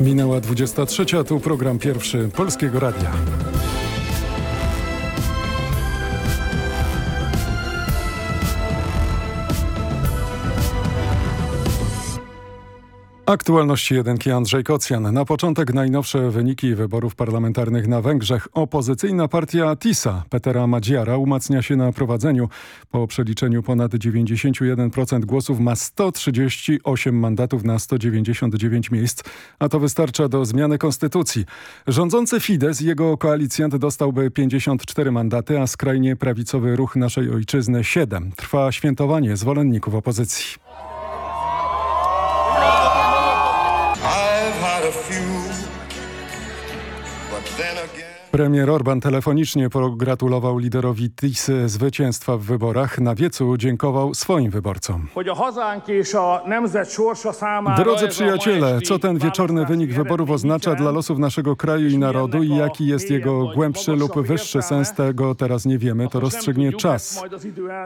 Minęła 23, tu program pierwszy Polskiego Radia. Aktualności jedynki Andrzej Kocjan. Na początek najnowsze wyniki wyborów parlamentarnych na Węgrzech. Opozycyjna partia TISA Petera Madziara umacnia się na prowadzeniu. Po przeliczeniu ponad 91% głosów ma 138 mandatów na 199 miejsc, a to wystarcza do zmiany konstytucji. Rządzący Fidesz jego koalicjant dostałby 54 mandaty, a skrajnie prawicowy ruch naszej ojczyzny 7. Trwa świętowanie zwolenników opozycji. Premier Orban telefonicznie pogratulował liderowi TISy zwycięstwa w wyborach. Na wiecu dziękował swoim wyborcom. Drodzy przyjaciele, co ten wieczorny wynik wyborów oznacza dla losów naszego kraju i narodu i jaki jest jego głębszy lub wyższy sens, tego teraz nie wiemy, to rozstrzygnie czas.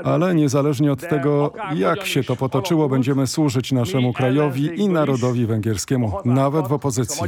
Ale niezależnie od tego, jak się to potoczyło, będziemy służyć naszemu krajowi i narodowi węgierskiemu, nawet w opozycji.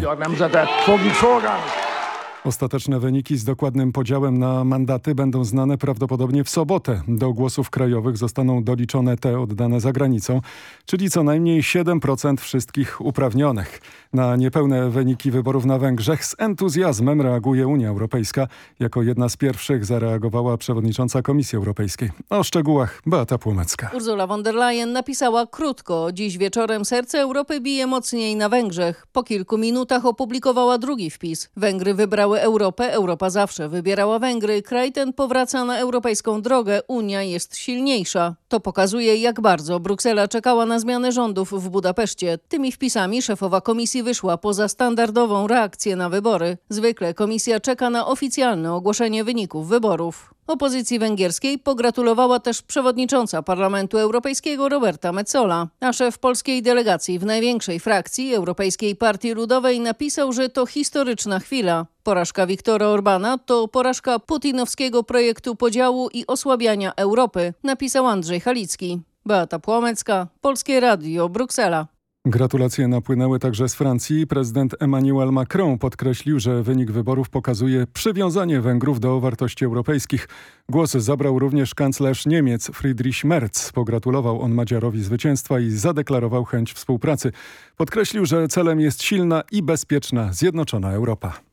Ostateczne wyniki z dokładnym podziałem na mandaty będą znane prawdopodobnie w sobotę. Do głosów krajowych zostaną doliczone te oddane za granicą, czyli co najmniej 7% wszystkich uprawnionych. Na niepełne wyniki wyborów na Węgrzech z entuzjazmem reaguje Unia Europejska. Jako jedna z pierwszych zareagowała przewodnicząca Komisji Europejskiej. O szczegółach Beata Płomecka. Ursula von der Leyen napisała krótko. Dziś wieczorem serce Europy bije mocniej na Węgrzech. Po kilku minutach opublikowała drugi wpis. Węgry wybrały Europę, Europa zawsze wybierała Węgry. Kraj ten powraca na europejską drogę. Unia jest silniejsza. To pokazuje, jak bardzo Bruksela czekała na zmianę rządów w Budapeszcie. Tymi wpisami szefowa komisji wyszła poza standardową reakcję na wybory. Zwykle komisja czeka na oficjalne ogłoszenie wyników wyborów. Opozycji węgierskiej pogratulowała też przewodnicząca Parlamentu Europejskiego Roberta Metzola, a szef polskiej delegacji w największej frakcji Europejskiej Partii Ludowej napisał, że to historyczna chwila. Porażka Viktora Orbana to porażka putinowskiego projektu podziału i osłabiania Europy, napisał Andrzej Halicki. Beata Płomecka, Polskie Radio, Bruksela. Gratulacje napłynęły także z Francji. Prezydent Emmanuel Macron podkreślił, że wynik wyborów pokazuje przywiązanie Węgrów do wartości europejskich. Głos zabrał również kanclerz Niemiec Friedrich Merz. Pogratulował on Madziarowi zwycięstwa i zadeklarował chęć współpracy. Podkreślił, że celem jest silna i bezpieczna, zjednoczona Europa.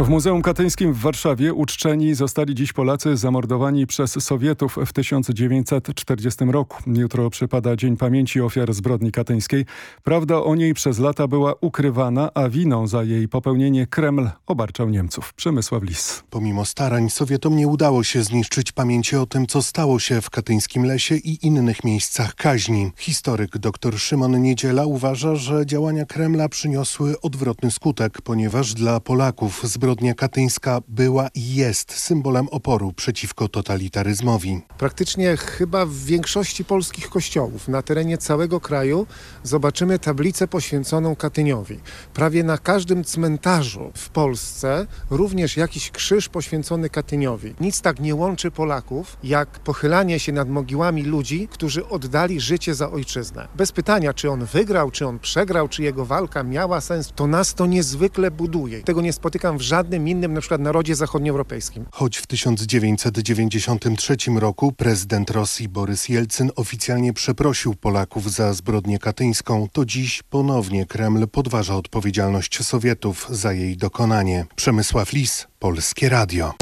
W Muzeum Katyńskim w Warszawie uczczeni zostali dziś Polacy zamordowani przez Sowietów w 1940 roku. Jutro przypada Dzień Pamięci Ofiar Zbrodni Katyńskiej. Prawda o niej przez lata była ukrywana, a winą za jej popełnienie Kreml obarczał Niemców. Przemysław Lis. Pomimo starań Sowietom nie udało się zniszczyć pamięci o tym, co stało się w katyńskim lesie i innych miejscach kaźni. Historyk dr Szymon Niedziela uważa, że działania Kremla przyniosły odwrotny skutek, ponieważ dla Polaków zbrodnia zbrodnia katyńska była i jest symbolem oporu przeciwko totalitaryzmowi. Praktycznie chyba w większości polskich kościołów na terenie całego kraju zobaczymy tablicę poświęconą Katyniowi. Prawie na każdym cmentarzu w Polsce również jakiś krzyż poświęcony Katyniowi. Nic tak nie łączy Polaków, jak pochylanie się nad mogiłami ludzi, którzy oddali życie za ojczyznę. Bez pytania, czy on wygrał, czy on przegrał, czy jego walka miała sens, to nas to niezwykle buduje. Tego nie spotykam w żadnym żadnym innym na przykład narodzie zachodnioeuropejskim. Choć w 1993 roku prezydent Rosji Borys Jelcyn oficjalnie przeprosił Polaków za zbrodnię katyńską, to dziś ponownie Kreml podważa odpowiedzialność Sowietów za jej dokonanie. Przemysław Lis, Polskie Radio.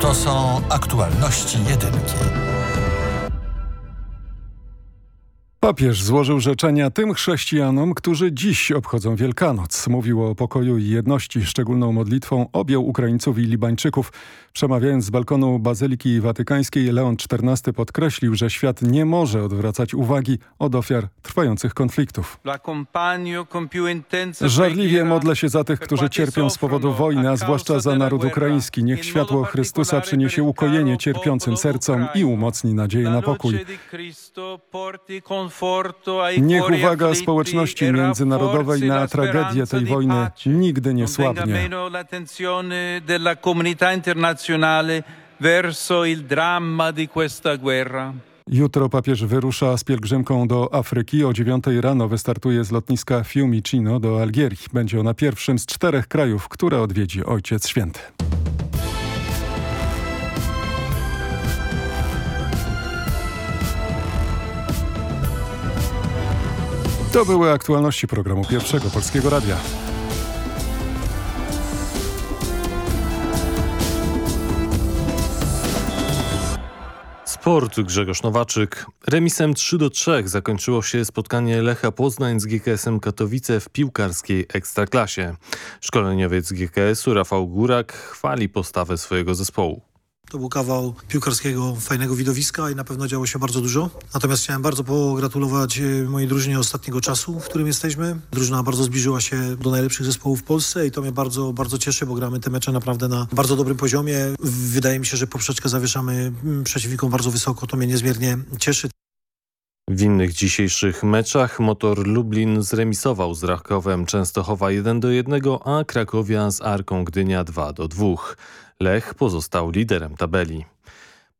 To są aktualności jedynki. Papież złożył życzenia tym chrześcijanom, którzy dziś obchodzą Wielkanoc. Mówił o pokoju i jedności. Szczególną modlitwą objął Ukraińców i Libańczyków. Przemawiając z balkonu Bazyliki Watykańskiej, Leon XIV podkreślił, że świat nie może odwracać uwagi od ofiar trwających konfliktów. Żarliwie modlę się za tych, którzy cierpią z powodu wojny, a zwłaszcza za naród ukraiński. Niech światło Chrystusa przyniesie ukojenie cierpiącym sercom i umocni nadzieję na pokój. Niech uwaga społeczności międzynarodowej na tragedię tej wojny nigdy nie słabnie. questa guerra. Jutro papież wyrusza z pielgrzymką do Afryki. O 9 rano wystartuje z lotniska Fiumicino do Algierii. Będzie ona pierwszym z czterech krajów, które odwiedzi Ojciec Święty. To były aktualności programu Pierwszego Polskiego Radia. Sport Grzegorz Nowaczyk. Remisem 3 do 3 zakończyło się spotkanie Lecha Poznań z GKS-em Katowice w piłkarskiej Ekstraklasie. Szkoleniowiec GKS-u Rafał Górak chwali postawę swojego zespołu. To był kawał piłkarskiego, fajnego widowiska i na pewno działo się bardzo dużo. Natomiast chciałem bardzo pogratulować e, mojej drużynie ostatniego czasu, w którym jesteśmy. Drużyna bardzo zbliżyła się do najlepszych zespołów w Polsce i to mnie bardzo, bardzo cieszy, bo gramy te mecze naprawdę na bardzo dobrym poziomie. Wydaje mi się, że poprzeczkę zawieszamy mm, przeciwnikom bardzo wysoko. To mnie niezmiernie cieszy. W innych dzisiejszych meczach Motor Lublin zremisował z Rakowem Częstochowa 1 do 1, a Krakowia z Arką Gdynia 2 do 2. Lech pozostał liderem tabeli.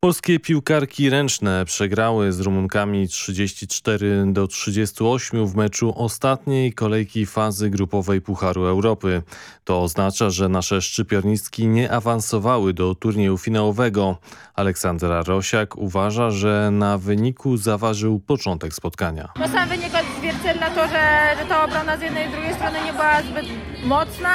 Polskie piłkarki ręczne przegrały z Rumunkami 34 do 38 w meczu ostatniej kolejki fazy grupowej Pucharu Europy. To oznacza, że nasze szczypiornistki nie awansowały do turnieju finałowego. Aleksandra Rosiak uważa, że na wyniku zaważył początek spotkania. No sam wynik odzwierciedla to, że, że ta obrona z jednej i drugiej strony nie była zbyt mocna.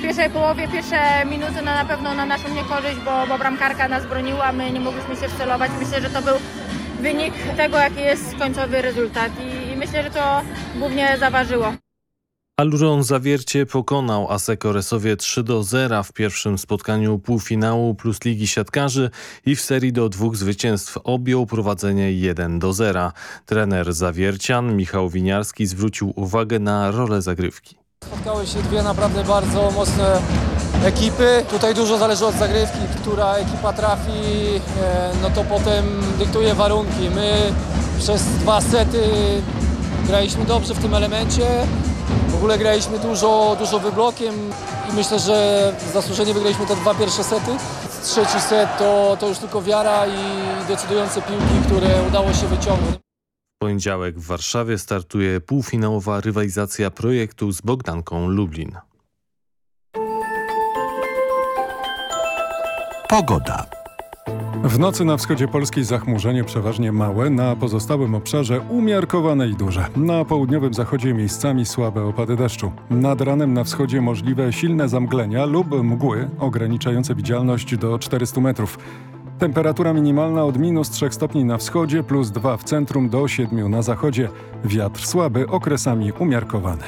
W pierwszej połowie, pierwsze minuty no na pewno na naszą niekorzyść, bo, bo bramkarka nas broniła, my nie mogliśmy się wcelować. Myślę, że to był wynik tego, jaki jest końcowy rezultat i, i myślę, że to głównie zaważyło. Aluron Zawiercie pokonał Aseko Resowie 3 do 0 w pierwszym spotkaniu półfinału plus Ligi Siatkarzy i w serii do dwóch zwycięstw objął prowadzenie 1 do 0. Trener Zawiercian Michał Winiarski zwrócił uwagę na rolę zagrywki. Spotkały się dwie naprawdę bardzo mocne ekipy. Tutaj dużo zależy od zagrywki, która ekipa trafi, e, no to potem dyktuje warunki. My przez dwa sety graliśmy dobrze w tym elemencie. W ogóle graliśmy dużo, dużo wyblokiem i myślę, że zasłużenie wygraliśmy te dwa pierwsze sety. Trzeci set to, to już tylko wiara i decydujące piłki, które udało się wyciągnąć. W poniedziałek w Warszawie startuje półfinałowa rywalizacja projektu z Bogdanką Lublin. Pogoda. W nocy na wschodzie Polski zachmurzenie przeważnie małe, na pozostałym obszarze umiarkowane i duże. Na południowym zachodzie miejscami słabe opady deszczu. Nad ranem na wschodzie możliwe silne zamglenia lub mgły ograniczające widzialność do 400 metrów. Temperatura minimalna od minus 3 stopni na wschodzie, plus 2 w centrum do 7 na zachodzie. Wiatr słaby, okresami umiarkowany.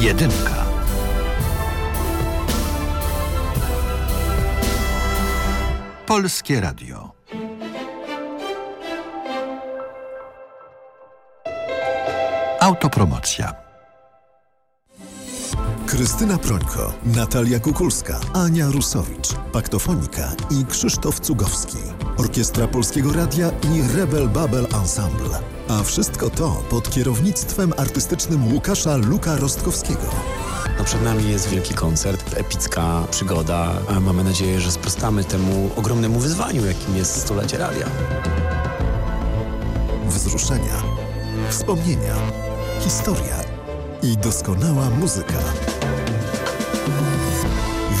Jedynka. Polskie Radio. Autopromocja. Krystyna Prońko, Natalia Kukulska, Ania Rusowicz, Paktofonika i Krzysztof Cugowski. Orkiestra Polskiego Radia i Rebel Babel Ensemble. A wszystko to pod kierownictwem artystycznym Łukasza Luka Rostkowskiego. No przed nami jest wielki koncert, epicka przygoda. a Mamy nadzieję, że sprostamy temu ogromnemu wyzwaniu, jakim jest stulecie radia. Wzruszenia, wspomnienia, historia i doskonała muzyka.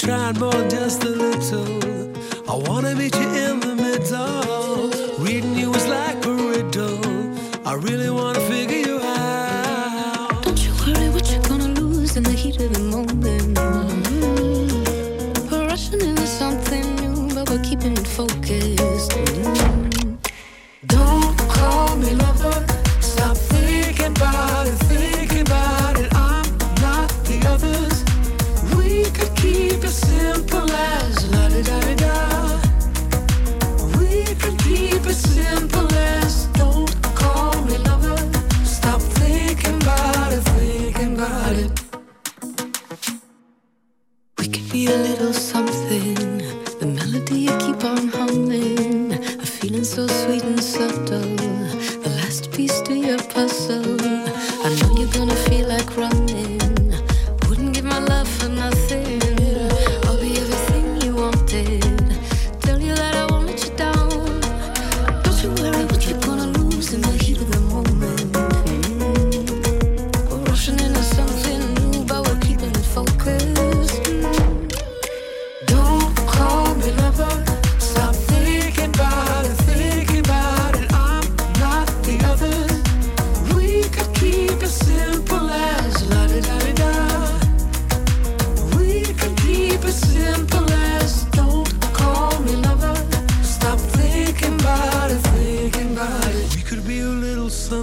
Trying more just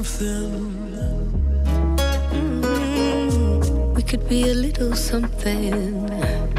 something. Mm-hmm. We could be a little something.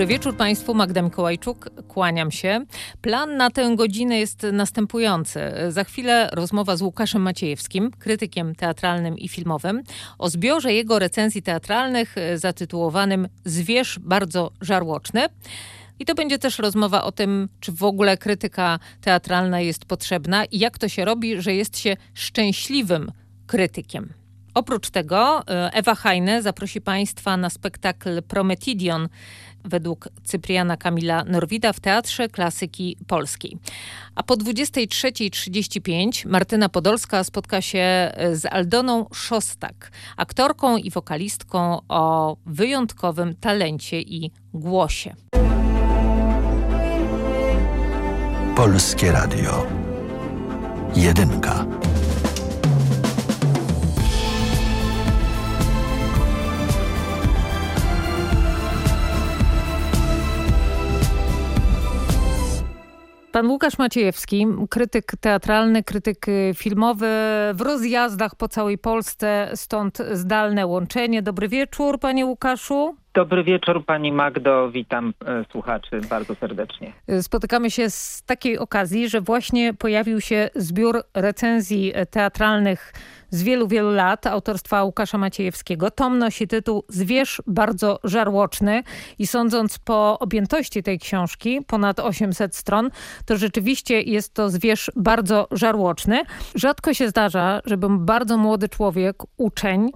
Dobry wieczór Państwu, Magda Mikołajczuk, kłaniam się. Plan na tę godzinę jest następujący. Za chwilę rozmowa z Łukaszem Maciejewskim, krytykiem teatralnym i filmowym, o zbiorze jego recenzji teatralnych e, zatytułowanym Zwierz bardzo żarłoczny. I to będzie też rozmowa o tym, czy w ogóle krytyka teatralna jest potrzebna i jak to się robi, że jest się szczęśliwym krytykiem. Oprócz tego e, Ewa Hajne zaprosi Państwa na spektakl Prometidion według Cypriana Kamila Norwida w Teatrze Klasyki Polskiej. A po 23.35 Martyna Podolska spotka się e, z Aldoną Szostak, aktorką i wokalistką o wyjątkowym talencie i głosie. Polskie Radio. Jedynka. Pan Łukasz Maciejewski, krytyk teatralny, krytyk y, filmowy w rozjazdach po całej Polsce, stąd zdalne łączenie. Dobry wieczór, panie Łukaszu. Dobry wieczór pani Magdo, witam e, słuchaczy bardzo serdecznie. Spotykamy się z takiej okazji, że właśnie pojawił się zbiór recenzji e, teatralnych z wielu, wielu lat autorstwa Łukasza Maciejewskiego. Tom nosi tytuł Zwierz bardzo żarłoczny i sądząc po objętości tej książki, ponad 800 stron, to rzeczywiście jest to zwierz bardzo żarłoczny. Rzadko się zdarza, żeby bardzo młody człowiek, uczeń,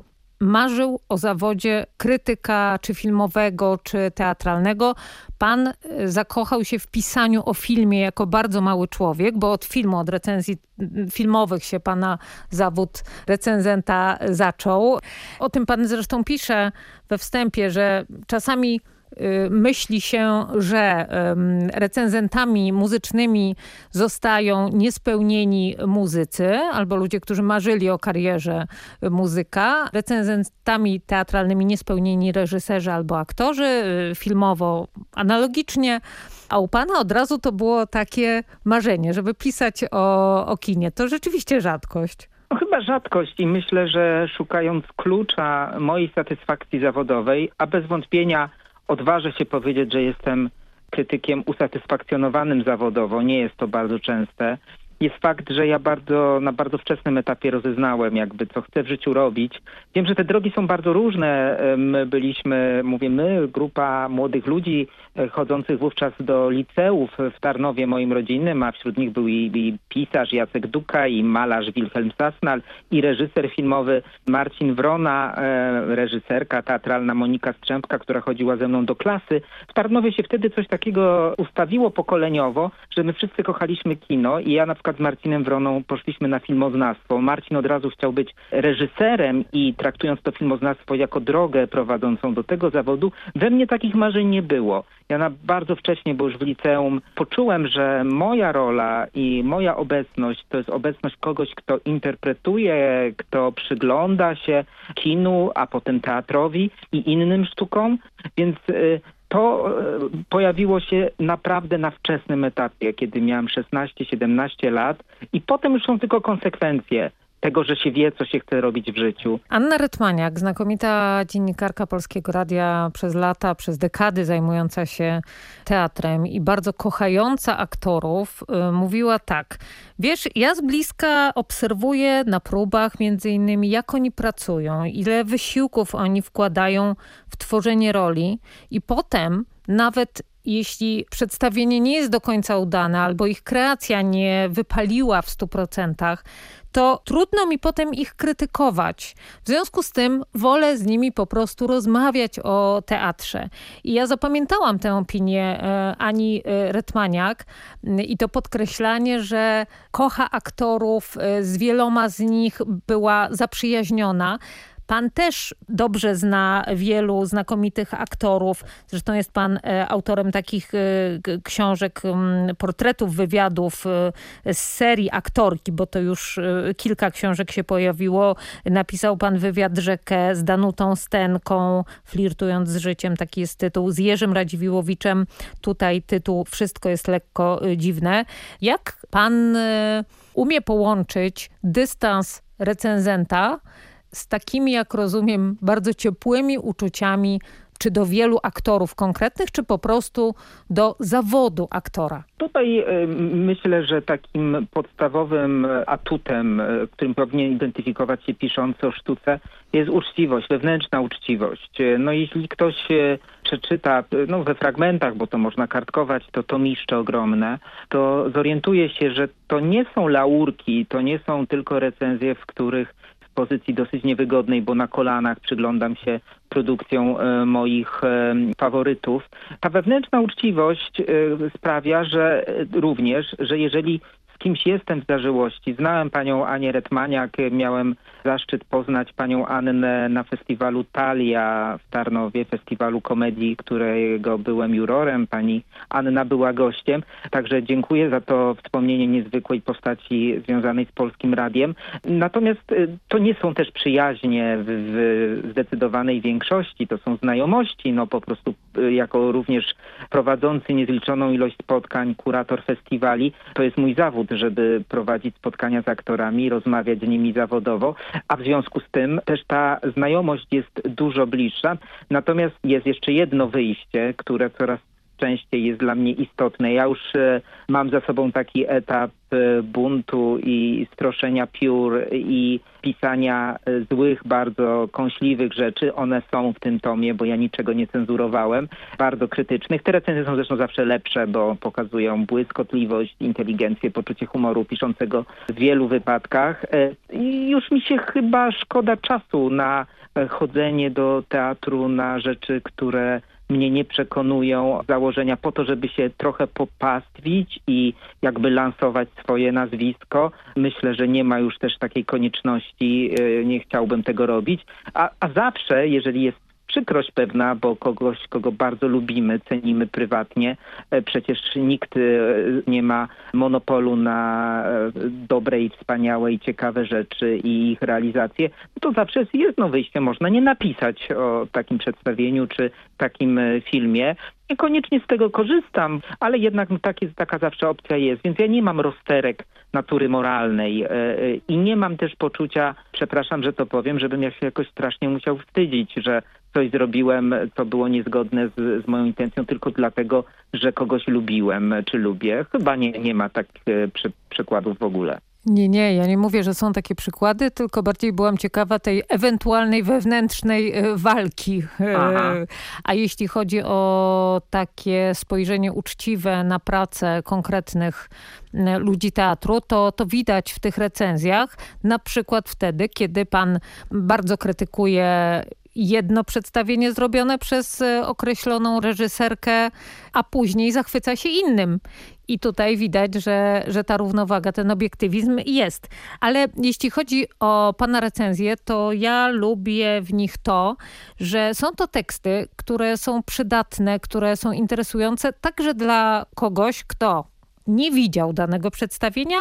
marzył o zawodzie krytyka, czy filmowego, czy teatralnego. Pan y, zakochał się w pisaniu o filmie jako bardzo mały człowiek, bo od filmu, od recenzji y, filmowych się pana zawód recenzenta zaczął. O tym pan zresztą pisze we wstępie, że czasami myśli się, że recenzentami muzycznymi zostają niespełnieni muzycy albo ludzie, którzy marzyli o karierze muzyka, recenzentami teatralnymi niespełnieni reżyserzy albo aktorzy, y, filmowo analogicznie, a u pana od razu to było takie marzenie, żeby pisać o, o kinie. To rzeczywiście rzadkość. No, chyba rzadkość i myślę, że szukając klucza mojej satysfakcji zawodowej, a bez wątpienia odważę się powiedzieć, że jestem krytykiem usatysfakcjonowanym zawodowo, nie jest to bardzo częste, jest fakt, że ja bardzo na bardzo wczesnym etapie rozeznałem jakby co chcę w życiu robić. Wiem, że te drogi są bardzo różne. My byliśmy, mówię my, grupa młodych ludzi e, chodzących wówczas do liceów w Tarnowie moim rodzinnym, a wśród nich był i, i pisarz Jacek Duka i malarz Wilhelm Sasnal i reżyser filmowy Marcin Wrona, e, reżyserka teatralna Monika Strzępka, która chodziła ze mną do klasy. W Tarnowie się wtedy coś takiego ustawiło pokoleniowo, że my wszyscy kochaliśmy kino i ja na przykład z Marcinem Wroną poszliśmy na filmoznawstwo. Marcin od razu chciał być reżyserem i traktując to filmoznawstwo jako drogę prowadzącą do tego zawodu, we mnie takich marzeń nie było. Ja na bardzo wcześnie, bo już w liceum, poczułem, że moja rola i moja obecność to jest obecność kogoś, kto interpretuje, kto przygląda się kinu, a potem teatrowi i innym sztukom, więc y, to e, pojawiło się naprawdę na wczesnym etapie, kiedy miałem 16-17 lat. I potem już są tylko konsekwencje tego, że się wie, co się chce robić w życiu. Anna Rytmaniak, znakomita dziennikarka Polskiego Radia przez lata, przez dekady zajmująca się teatrem i bardzo kochająca aktorów, y, mówiła tak. Wiesz, ja z bliska obserwuję na próbach między innymi, jak oni pracują, ile wysiłków oni wkładają w tworzenie roli i potem nawet jeśli przedstawienie nie jest do końca udane albo ich kreacja nie wypaliła w stu procentach, to trudno mi potem ich krytykować. W związku z tym wolę z nimi po prostu rozmawiać o teatrze. I ja zapamiętałam tę opinię e, Ani e, Retmaniak i to podkreślanie, że kocha aktorów, e, z wieloma z nich była zaprzyjaźniona. Pan też dobrze zna wielu znakomitych aktorów. Zresztą jest pan e, autorem takich e, książek, portretów, wywiadów e, z serii aktorki, bo to już kilka książek się pojawiło. Napisał pan wywiad rzekę z Danutą Stenką, flirtując z życiem. Taki jest tytuł. Z Jerzym Radziwiłowiczem. Tutaj tytuł Wszystko jest lekko dziwne. Jak pan umie połączyć dystans recenzenta z takimi, jak rozumiem, bardzo ciepłymi uczuciami czy do wielu aktorów konkretnych, czy po prostu do zawodu aktora? Tutaj y, myślę, że takim podstawowym atutem, y, którym powinien identyfikować się piszący o sztuce, jest uczciwość, wewnętrzna uczciwość. No jeśli ktoś y, przeczyta no, we fragmentach, bo to można kartkować, to to miszcze ogromne, to zorientuje się, że to nie są laurki, to nie są tylko recenzje, w których pozycji dosyć niewygodnej, bo na kolanach przyglądam się produkcją e, moich e, faworytów. Ta wewnętrzna uczciwość e, sprawia, że również, że jeżeli z kimś jestem w zażyłości. Znałem panią Anię Retmaniak, miałem zaszczyt poznać panią Annę na festiwalu Talia w Tarnowie, festiwalu komedii, którego byłem jurorem. Pani Anna była gościem, także dziękuję za to wspomnienie niezwykłej postaci związanej z Polskim Radiem. Natomiast y, to nie są też przyjaźnie w, w zdecydowanej większości, to są znajomości, no po prostu y, jako również prowadzący niezliczoną ilość spotkań, kurator festiwali, to jest mój zawód, żeby prowadzić spotkania z aktorami, rozmawiać z nimi zawodowo, a w związku z tym też ta znajomość jest dużo bliższa. Natomiast jest jeszcze jedno wyjście, które coraz częściej jest dla mnie istotne. Ja już e, mam za sobą taki etap e, buntu i stroszenia piór i pisania e, złych, bardzo kąśliwych rzeczy. One są w tym tomie, bo ja niczego nie cenzurowałem. Bardzo krytycznych. Te recenzje są zresztą zawsze lepsze, bo pokazują błyskotliwość, inteligencję, poczucie humoru piszącego w wielu wypadkach. I już mi się chyba szkoda czasu na chodzenie do teatru na rzeczy, które mnie nie przekonują założenia po to, żeby się trochę popastwić i jakby lansować swoje nazwisko. Myślę, że nie ma już też takiej konieczności, e, nie chciałbym tego robić. A, a zawsze, jeżeli jest przykrość pewna, bo kogoś, kogo bardzo lubimy, cenimy prywatnie. E, przecież nikt e, nie ma monopolu na e, dobre i wspaniałe i ciekawe rzeczy i ich realizację. No to zawsze jest jedno wyjście. Można nie napisać o takim przedstawieniu czy takim filmie. Niekoniecznie z tego korzystam, ale jednak no, tak jest, taka zawsze opcja jest. Więc ja nie mam rozterek natury moralnej i nie mam też poczucia, przepraszam, że to powiem, żebym ja się jakoś strasznie musiał wstydzić, że coś zrobiłem, co było niezgodne z, z moją intencją tylko dlatego, że kogoś lubiłem czy lubię. Chyba nie, nie ma takich e, przy, przykładów w ogóle. Nie, nie, ja nie mówię, że są takie przykłady, tylko bardziej byłam ciekawa tej ewentualnej wewnętrznej e, walki. E, Aha. A jeśli chodzi o takie spojrzenie uczciwe na pracę konkretnych ludzi teatru, to, to widać w tych recenzjach, na przykład wtedy, kiedy pan bardzo krytykuje jedno przedstawienie zrobione przez e, określoną reżyserkę, a później zachwyca się innym. I tutaj widać, że, że ta równowaga, ten obiektywizm jest. Ale jeśli chodzi o pana recenzje, to ja lubię w nich to, że są to teksty, które są przydatne, które są interesujące także dla kogoś, kto nie widział danego przedstawienia,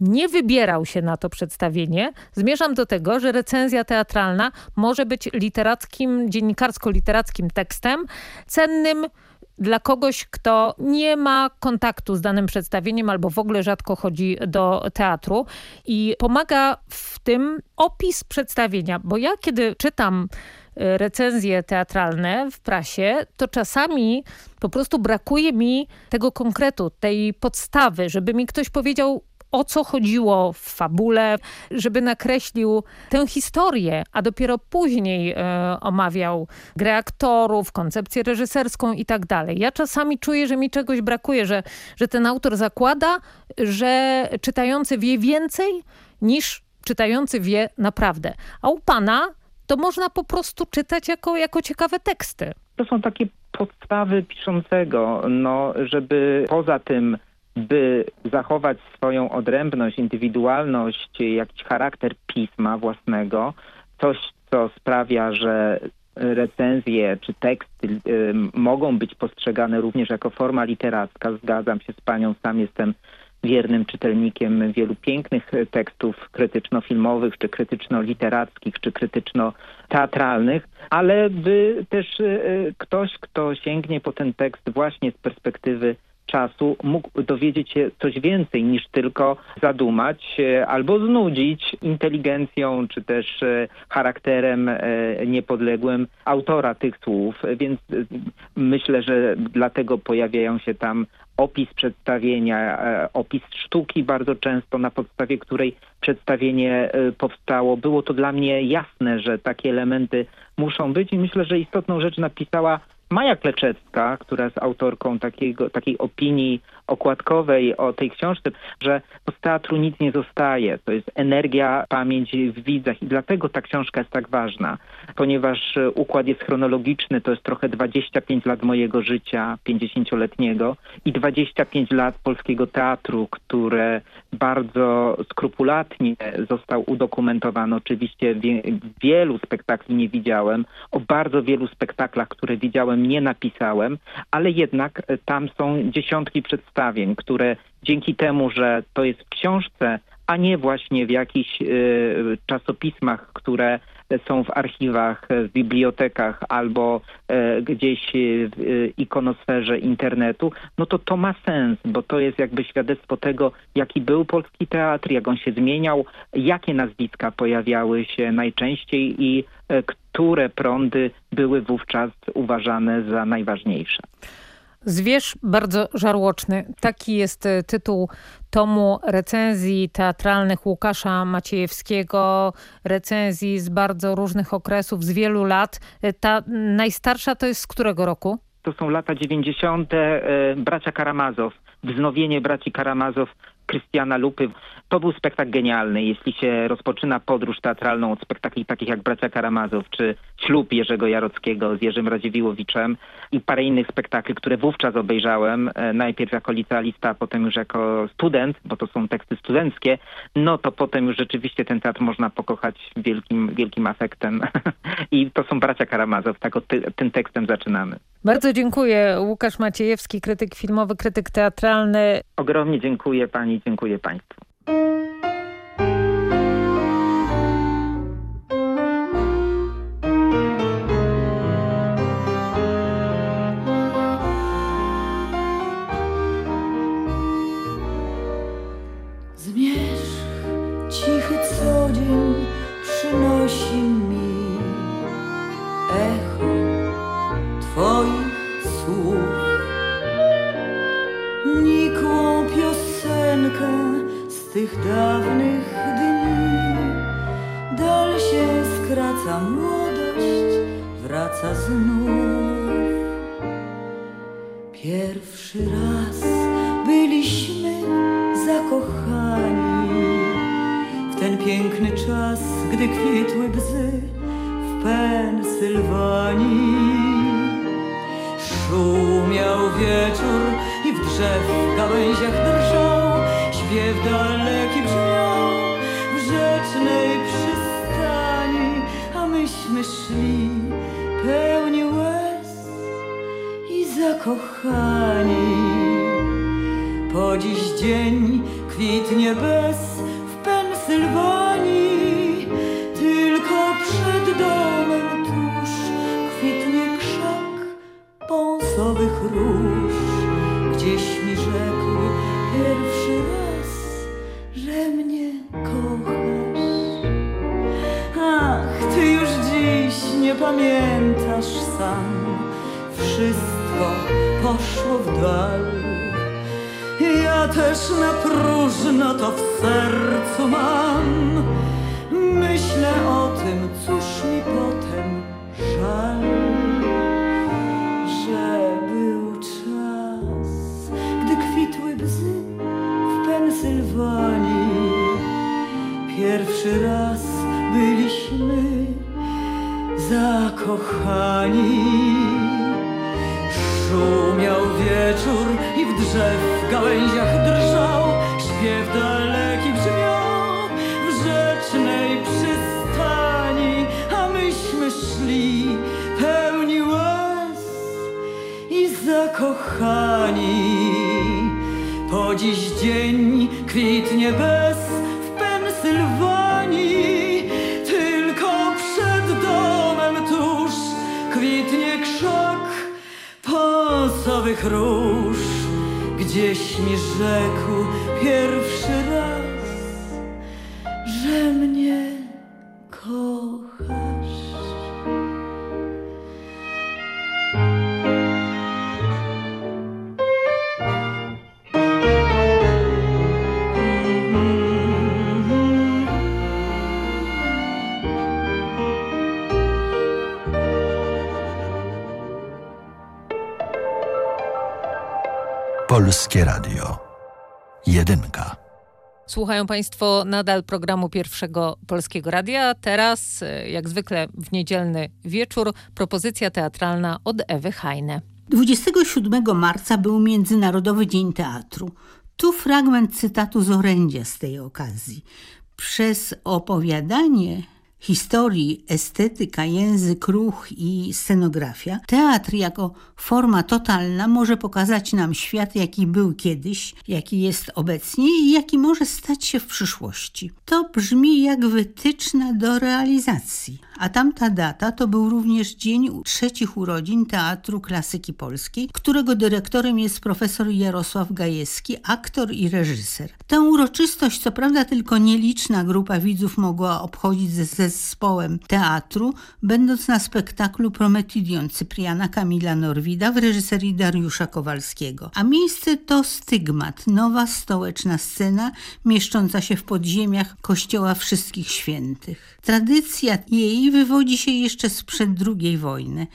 nie wybierał się na to przedstawienie. Zmierzam do tego, że recenzja teatralna może być literackim, dziennikarsko-literackim tekstem cennym dla kogoś, kto nie ma kontaktu z danym przedstawieniem albo w ogóle rzadko chodzi do teatru i pomaga w tym opis przedstawienia, bo ja kiedy czytam y, recenzje teatralne w prasie, to czasami po prostu brakuje mi tego konkretu, tej podstawy, żeby mi ktoś powiedział, o co chodziło w fabule, żeby nakreślił tę historię, a dopiero później e, omawiał grę aktorów, koncepcję reżyserską i tak dalej. Ja czasami czuję, że mi czegoś brakuje, że, że ten autor zakłada, że czytający wie więcej niż czytający wie naprawdę. A u pana to można po prostu czytać jako, jako ciekawe teksty. To są takie podstawy piszącego, no, żeby poza tym by zachować swoją odrębność, indywidualność, jakiś charakter pisma własnego, coś, co sprawia, że recenzje czy teksty y, mogą być postrzegane również jako forma literacka. Zgadzam się z panią, sam jestem wiernym czytelnikiem wielu pięknych tekstów krytyczno-filmowych, czy krytyczno-literackich, czy krytyczno-teatralnych, ale by też y, ktoś, kto sięgnie po ten tekst właśnie z perspektywy czasu mógł dowiedzieć się coś więcej niż tylko zadumać się albo znudzić inteligencją czy też e, charakterem e, niepodległym autora tych słów. Więc e, myślę, że dlatego pojawiają się tam opis przedstawienia, opis sztuki bardzo często, na podstawie której przedstawienie powstało. Było to dla mnie jasne, że takie elementy muszą być i myślę, że istotną rzecz napisała Maja Kleczewska, która jest autorką takiego, takiej opinii okładkowej o tej książce, że z teatru nic nie zostaje. To jest energia, pamięć w widzach i dlatego ta książka jest tak ważna, ponieważ układ jest chronologiczny, to jest trochę 25 lat mojego życia, 50-letniego i 25 lat polskiego teatru, które bardzo skrupulatnie został udokumentowany. Oczywiście wie, wielu spektakli nie widziałem, o bardzo wielu spektaklach, które widziałem nie napisałem, ale jednak tam są dziesiątki przedstawień zestawień, które dzięki temu, że to jest w książce, a nie właśnie w jakichś y, czasopismach, które są w archiwach, w bibliotekach albo e, gdzieś w ikonosferze internetu, no to to ma sens, bo to jest jakby świadectwo tego, jaki był polski teatr, jak on się zmieniał, jakie nazwiska pojawiały się najczęściej i e, które prądy były wówczas uważane za najważniejsze. Zwierz bardzo żarłoczny. Taki jest e, tytuł tomu recenzji teatralnych Łukasza Maciejewskiego, recenzji z bardzo różnych okresów, z wielu lat. E, ta najstarsza to jest z którego roku? To są lata 90. E, bracia Karamazow. Wznowienie braci Karamazow Krystiana Lupy. To był spektakl genialny. Jeśli się rozpoczyna podróż teatralną od spektakli takich jak Bracia Karamazow, czy Ślub Jerzego Jarockiego z Jerzym Radziwiłowiczem i parę innych spektakli, które wówczas obejrzałem, e, najpierw jako licealista, potem już jako student, bo to są teksty studenckie, no to potem już rzeczywiście ten teatr można pokochać wielkim, wielkim afektem. I to są Bracia Karamazow, tak od ty, tym tekstem zaczynamy. Bardzo dziękuję. Łukasz Maciejewski, krytyk filmowy, krytyk teatralny. Ogromnie dziękuję pani, dziękuję państwu. Zakochani. Szumiał wieczór i w drzew gałęziach drżał, śpiew daleki brzmiał w rzecznej przystani, a myśmy szli pełni łez i zakochani. Po dziś dzień kwitnie bez pąsowych róż. Gdzieś mi rzekł pierwszy Słuchają Państwo nadal programu Pierwszego Polskiego Radia. Teraz, e, jak zwykle w niedzielny wieczór, propozycja teatralna od Ewy Hajne. 27 marca był Międzynarodowy Dzień Teatru. Tu fragment cytatu z orędzia z tej okazji. Przez opowiadanie historii, estetyka, język, ruch i scenografia, teatr jako forma totalna może pokazać nam świat, jaki był kiedyś, jaki jest obecnie i jaki może stać się w przyszłości. To brzmi jak wytyczna do realizacji. A tamta data to był również dzień trzecich urodzin Teatru Klasyki Polskiej, którego dyrektorem jest profesor Jarosław Gajewski, aktor i reżyser. Tę uroczystość, co prawda tylko nieliczna grupa widzów mogła obchodzić ze zespołem teatru, będąc na spektaklu Prometidion Cypriana Kamila Norwida w reżyserii Dariusza Kowalskiego. A miejsce to Stygmat, nowa stołeczna scena mieszcząca się w podziemiach Kościoła Wszystkich Świętych. Tradycja jej wywodzi się jeszcze sprzed II wojny.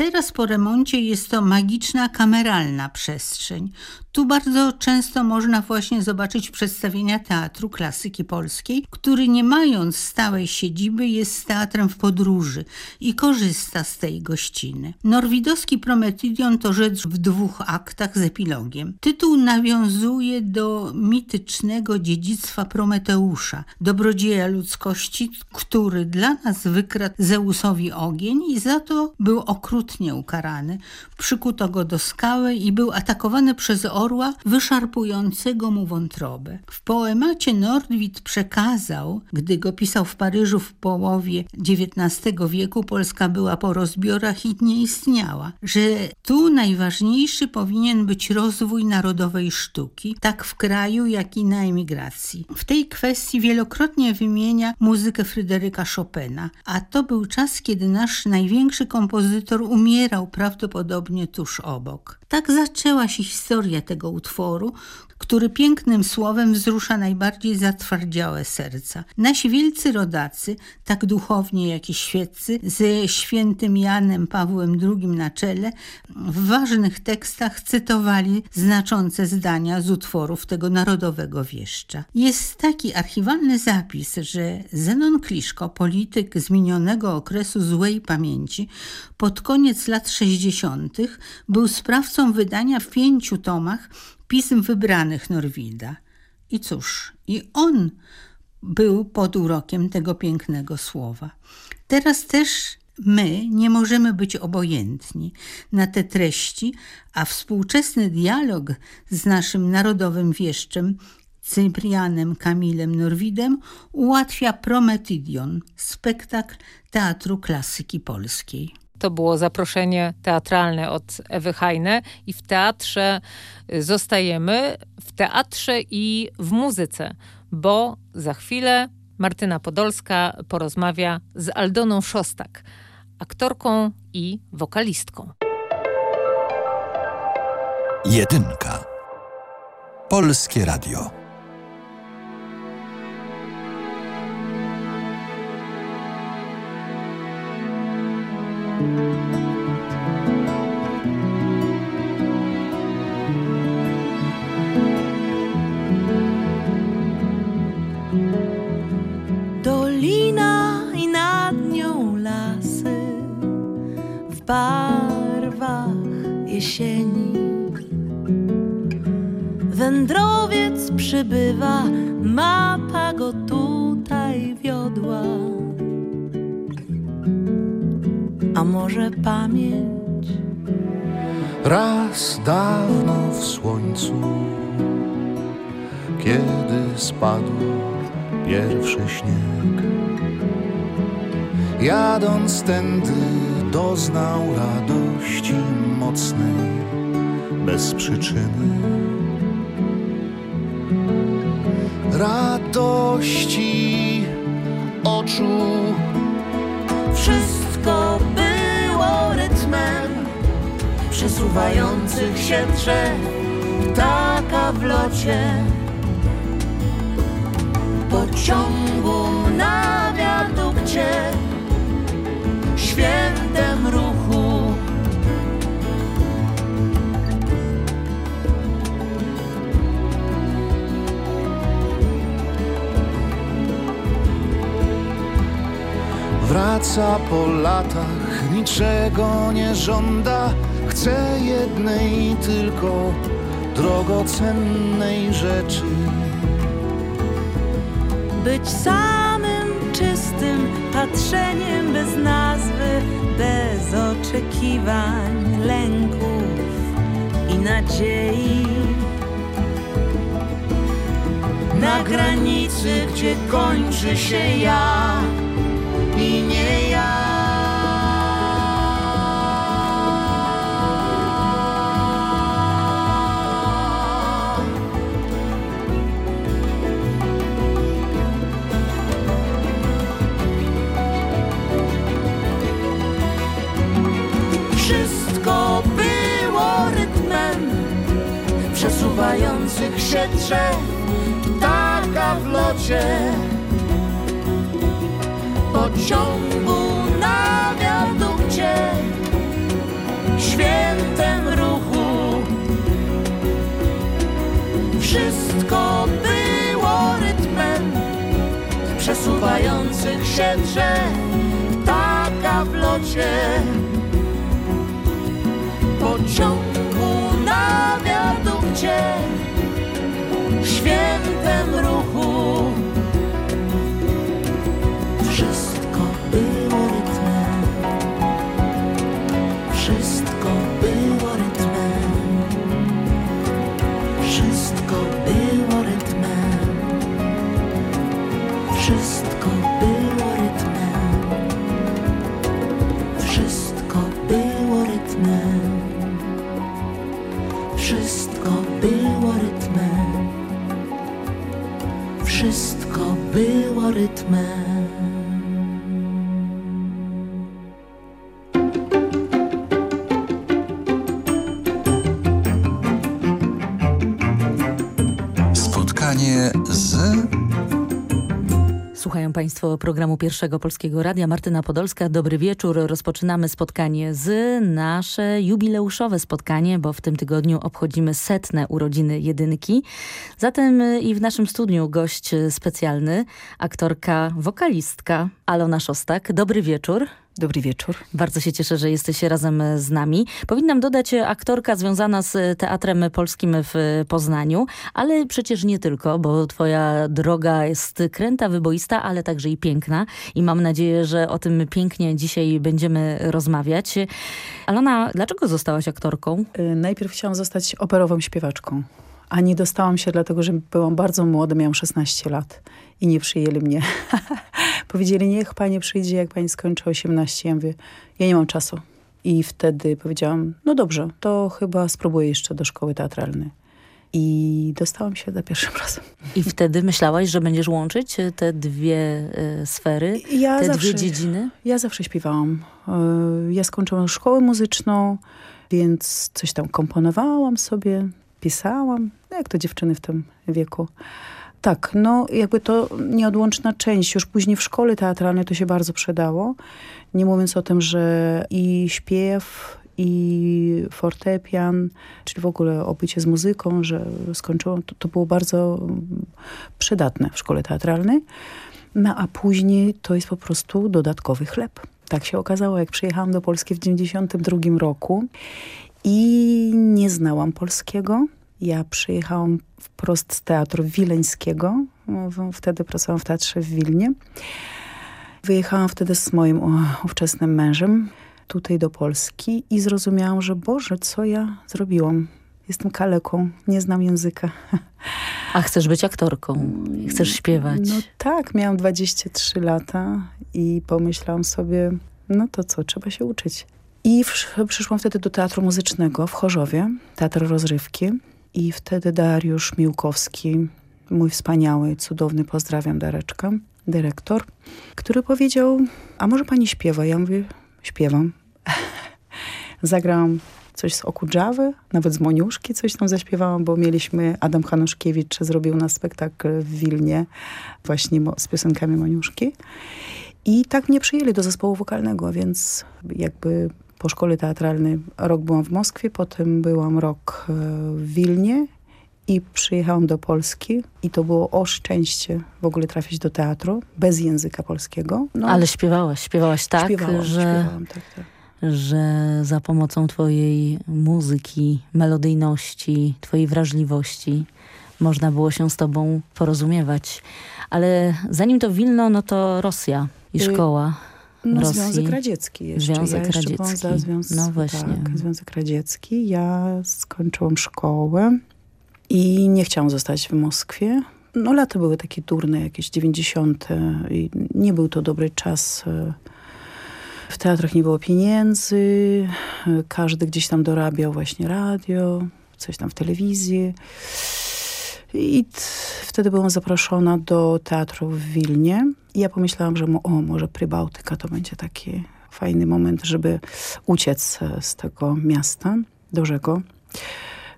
Teraz po remoncie jest to magiczna, kameralna przestrzeń. Tu bardzo często można właśnie zobaczyć przedstawienia Teatru Klasyki Polskiej, który nie mając stałej siedziby jest teatrem w podróży i korzysta z tej gościny. Norwidowski Prometidion to rzecz w dwóch aktach z epilogiem. Tytuł nawiązuje do mitycznego dziedzictwa Prometeusza, dobrodzieja ludzkości, który dla nas wykradł Zeusowi ogień i za to był okrutnie ukarany. Przykuto go do skały i był atakowany przez orła wyszarpującego mu wątrobę. W poemacie Nordwit przekazał, gdy go pisał w Paryżu w połowie XIX wieku, Polska była po rozbiorach i nie istniała, że tu najważniejszy powinien być rozwój narodowej sztuki, tak w kraju, jak i na emigracji. W tej kwestii wielokrotnie wymienia muzykę Fryderyka Chopina, a to był czas, kiedy nasz największy kompozytor umierał prawdopodobnie tuż obok. Tak zaczęła się historia tego utworu, który pięknym słowem wzrusza najbardziej zatwardziałe serca. Nasi wielcy rodacy, tak duchownie jak i świeccy, ze świętym Janem Pawłem II na czele, w ważnych tekstach cytowali znaczące zdania z utworów tego narodowego wieszcza. Jest taki archiwalny zapis, że Zenon Kliszko, polityk z minionego okresu złej pamięci, pod koniec lat 60. był sprawcą wydania w pięciu tomach pism wybranych Norwida. I cóż, i on był pod urokiem tego pięknego słowa. Teraz też my nie możemy być obojętni na te treści, a współczesny dialog z naszym narodowym wieszczem Cyprianem Kamilem Norwidem ułatwia Prometidion, spektakl Teatru Klasyki Polskiej. To było zaproszenie teatralne od Ewy Hajne i w teatrze y, zostajemy, w teatrze i w muzyce, bo za chwilę Martyna Podolska porozmawia z Aldoną Szostak, aktorką i wokalistką. Jedynka. Polskie Radio. Dolina i nad nią lasy w barwach jesieni. Wędrowiec przybywa, mapa go tutaj wiodła. A może pamięć? Raz dawno w słońcu, kiedy spadł pierwszy śnieg, jadąc tędy doznał radości mocnej, bez przyczyny. Radości oczu Wszystko było rytmem przesuwających się drzew, ptaka w locie, pociągu na wiadukcie, świętem ruchu. Wraca po latach, niczego nie żąda, chce jednej tylko drogocennej rzeczy. Być samym czystym patrzeniem bez nazwy, bez oczekiwań, lęków i nadziei. Na granicy, gdzie kończy się ja Wszystko było rytmem przesuwających się drzew, ptaka w locie, pociągu na wiadukcie, świętem ruchu. Wszystko było rytmem przesuwających się drzew, ptaka w locie pociągu było Słuchają Państwo programu Pierwszego Polskiego Radia. Martyna Podolska, dobry wieczór. Rozpoczynamy spotkanie z nasze jubileuszowe spotkanie, bo w tym tygodniu obchodzimy setne urodziny jedynki. Zatem i w naszym studiu gość specjalny, aktorka, wokalistka Alona Szostak. Dobry wieczór. Dobry wieczór. Bardzo się cieszę, że jesteście razem z nami. Powinnam dodać aktorka związana z Teatrem Polskim w Poznaniu, ale przecież nie tylko, bo twoja droga jest kręta, wyboista, ale także i piękna. I mam nadzieję, że o tym pięknie dzisiaj będziemy rozmawiać. Alona, dlaczego zostałaś aktorką? Najpierw chciałam zostać operową śpiewaczką, a nie dostałam się dlatego, że byłam bardzo młoda, miałam 16 lat i nie przyjęli mnie. Powiedzieli, niech pani przyjdzie, jak pani skończy 18. Ja mówię, ja nie mam czasu. I wtedy powiedziałam, no dobrze, to chyba spróbuję jeszcze do szkoły teatralnej. I dostałam się za pierwszym razem. I wtedy myślałaś, że będziesz łączyć te dwie y, sfery, ja te zawsze, dwie dziedziny? Ja zawsze śpiewałam. Y, ja skończyłam szkołę muzyczną, więc coś tam komponowałam sobie, pisałam, jak to dziewczyny w tym wieku. Tak, no jakby to nieodłączna część. Już później w szkole teatralnej to się bardzo przydało. Nie mówiąc o tym, że i śpiew, i fortepian, czyli w ogóle obycie z muzyką, że skończyłam, to, to było bardzo przydatne w szkole teatralnej. No a później to jest po prostu dodatkowy chleb. Tak się okazało, jak przyjechałam do Polski w 92 roku i nie znałam polskiego. Ja przyjechałam wprost z teatru wileńskiego. Wtedy pracowałam w teatrze w Wilnie. Wyjechałam wtedy z moim ówczesnym mężem tutaj do Polski i zrozumiałam, że Boże, co ja zrobiłam? Jestem kaleką, nie znam języka. A chcesz być aktorką? Chcesz śpiewać? No tak, miałam 23 lata i pomyślałam sobie, no to co, trzeba się uczyć. I przyszłam wtedy do Teatru Muzycznego w Chorzowie, Teatr Rozrywki. I wtedy Dariusz Miłkowski, mój wspaniały, cudowny, pozdrawiam Dareczka, dyrektor, który powiedział, a może pani śpiewa? Ja mówię, śpiewam. Zagrałam coś z Okudżawy, nawet z Moniuszki coś tam zaśpiewałam, bo mieliśmy, Adam Hanuszkiewicz zrobił na spektakl w Wilnie właśnie z piosenkami Moniuszki. I tak mnie przyjęli do zespołu wokalnego, więc jakby po szkole teatralnej rok byłam w Moskwie, potem byłam rok w Wilnie i przyjechałam do Polski i to było o szczęście w ogóle trafić do teatru bez języka polskiego. No, Ale śpiewałaś, śpiewałaś tak, śpiewałam, że, śpiewałam, tak, tak. że za pomocą twojej muzyki, melodyjności, twojej wrażliwości można było się z tobą porozumiewać. Ale zanim to Wilno, no to Rosja i szkoła. No, Rosji. Związek Radziecki jeszcze. Związek ja jeszcze Radziecki. No właśnie. Tak, Związek Radziecki. Ja skończyłam szkołę i nie chciałam zostać w Moskwie. No lata były takie durne, jakieś 90. i nie był to dobry czas. W teatrach nie było pieniędzy. Każdy gdzieś tam dorabiał właśnie radio, coś tam w telewizji. I wtedy byłam zaproszona do teatru w Wilnie. I ja pomyślałam, że o, może Prybałtyka to będzie taki fajny moment, żeby uciec z tego miasta dużego,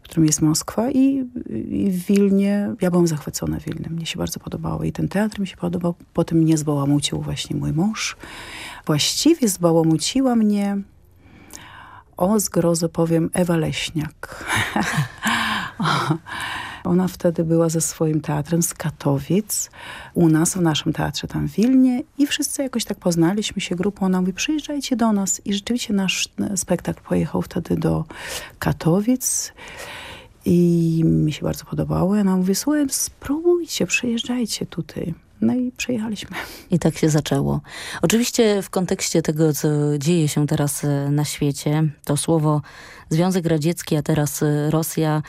którym jest Moskwa. I, I, w Wilnie, ja byłam zachwycona Wilnem. Mnie się bardzo podobało i ten teatr mi się podobał. Potem mnie zbałamucił właśnie mój mąż. Właściwie zbałamuciła mnie, o zgrozo powiem, Ewa Leśniak. Ona wtedy była ze swoim teatrem z Katowic u nas, w naszym teatrze tam w Wilnie i wszyscy jakoś tak poznaliśmy się grupą. Ona mówi, przyjeżdżajcie do nas. I rzeczywiście nasz spektakl pojechał wtedy do Katowic i mi się bardzo podobało. Ona mówi, słuchaj, spróbujcie, przyjeżdżajcie tutaj. No i przyjechaliśmy. I tak się zaczęło. Oczywiście w kontekście tego, co dzieje się teraz na świecie, to słowo Związek Radziecki, a teraz Rosja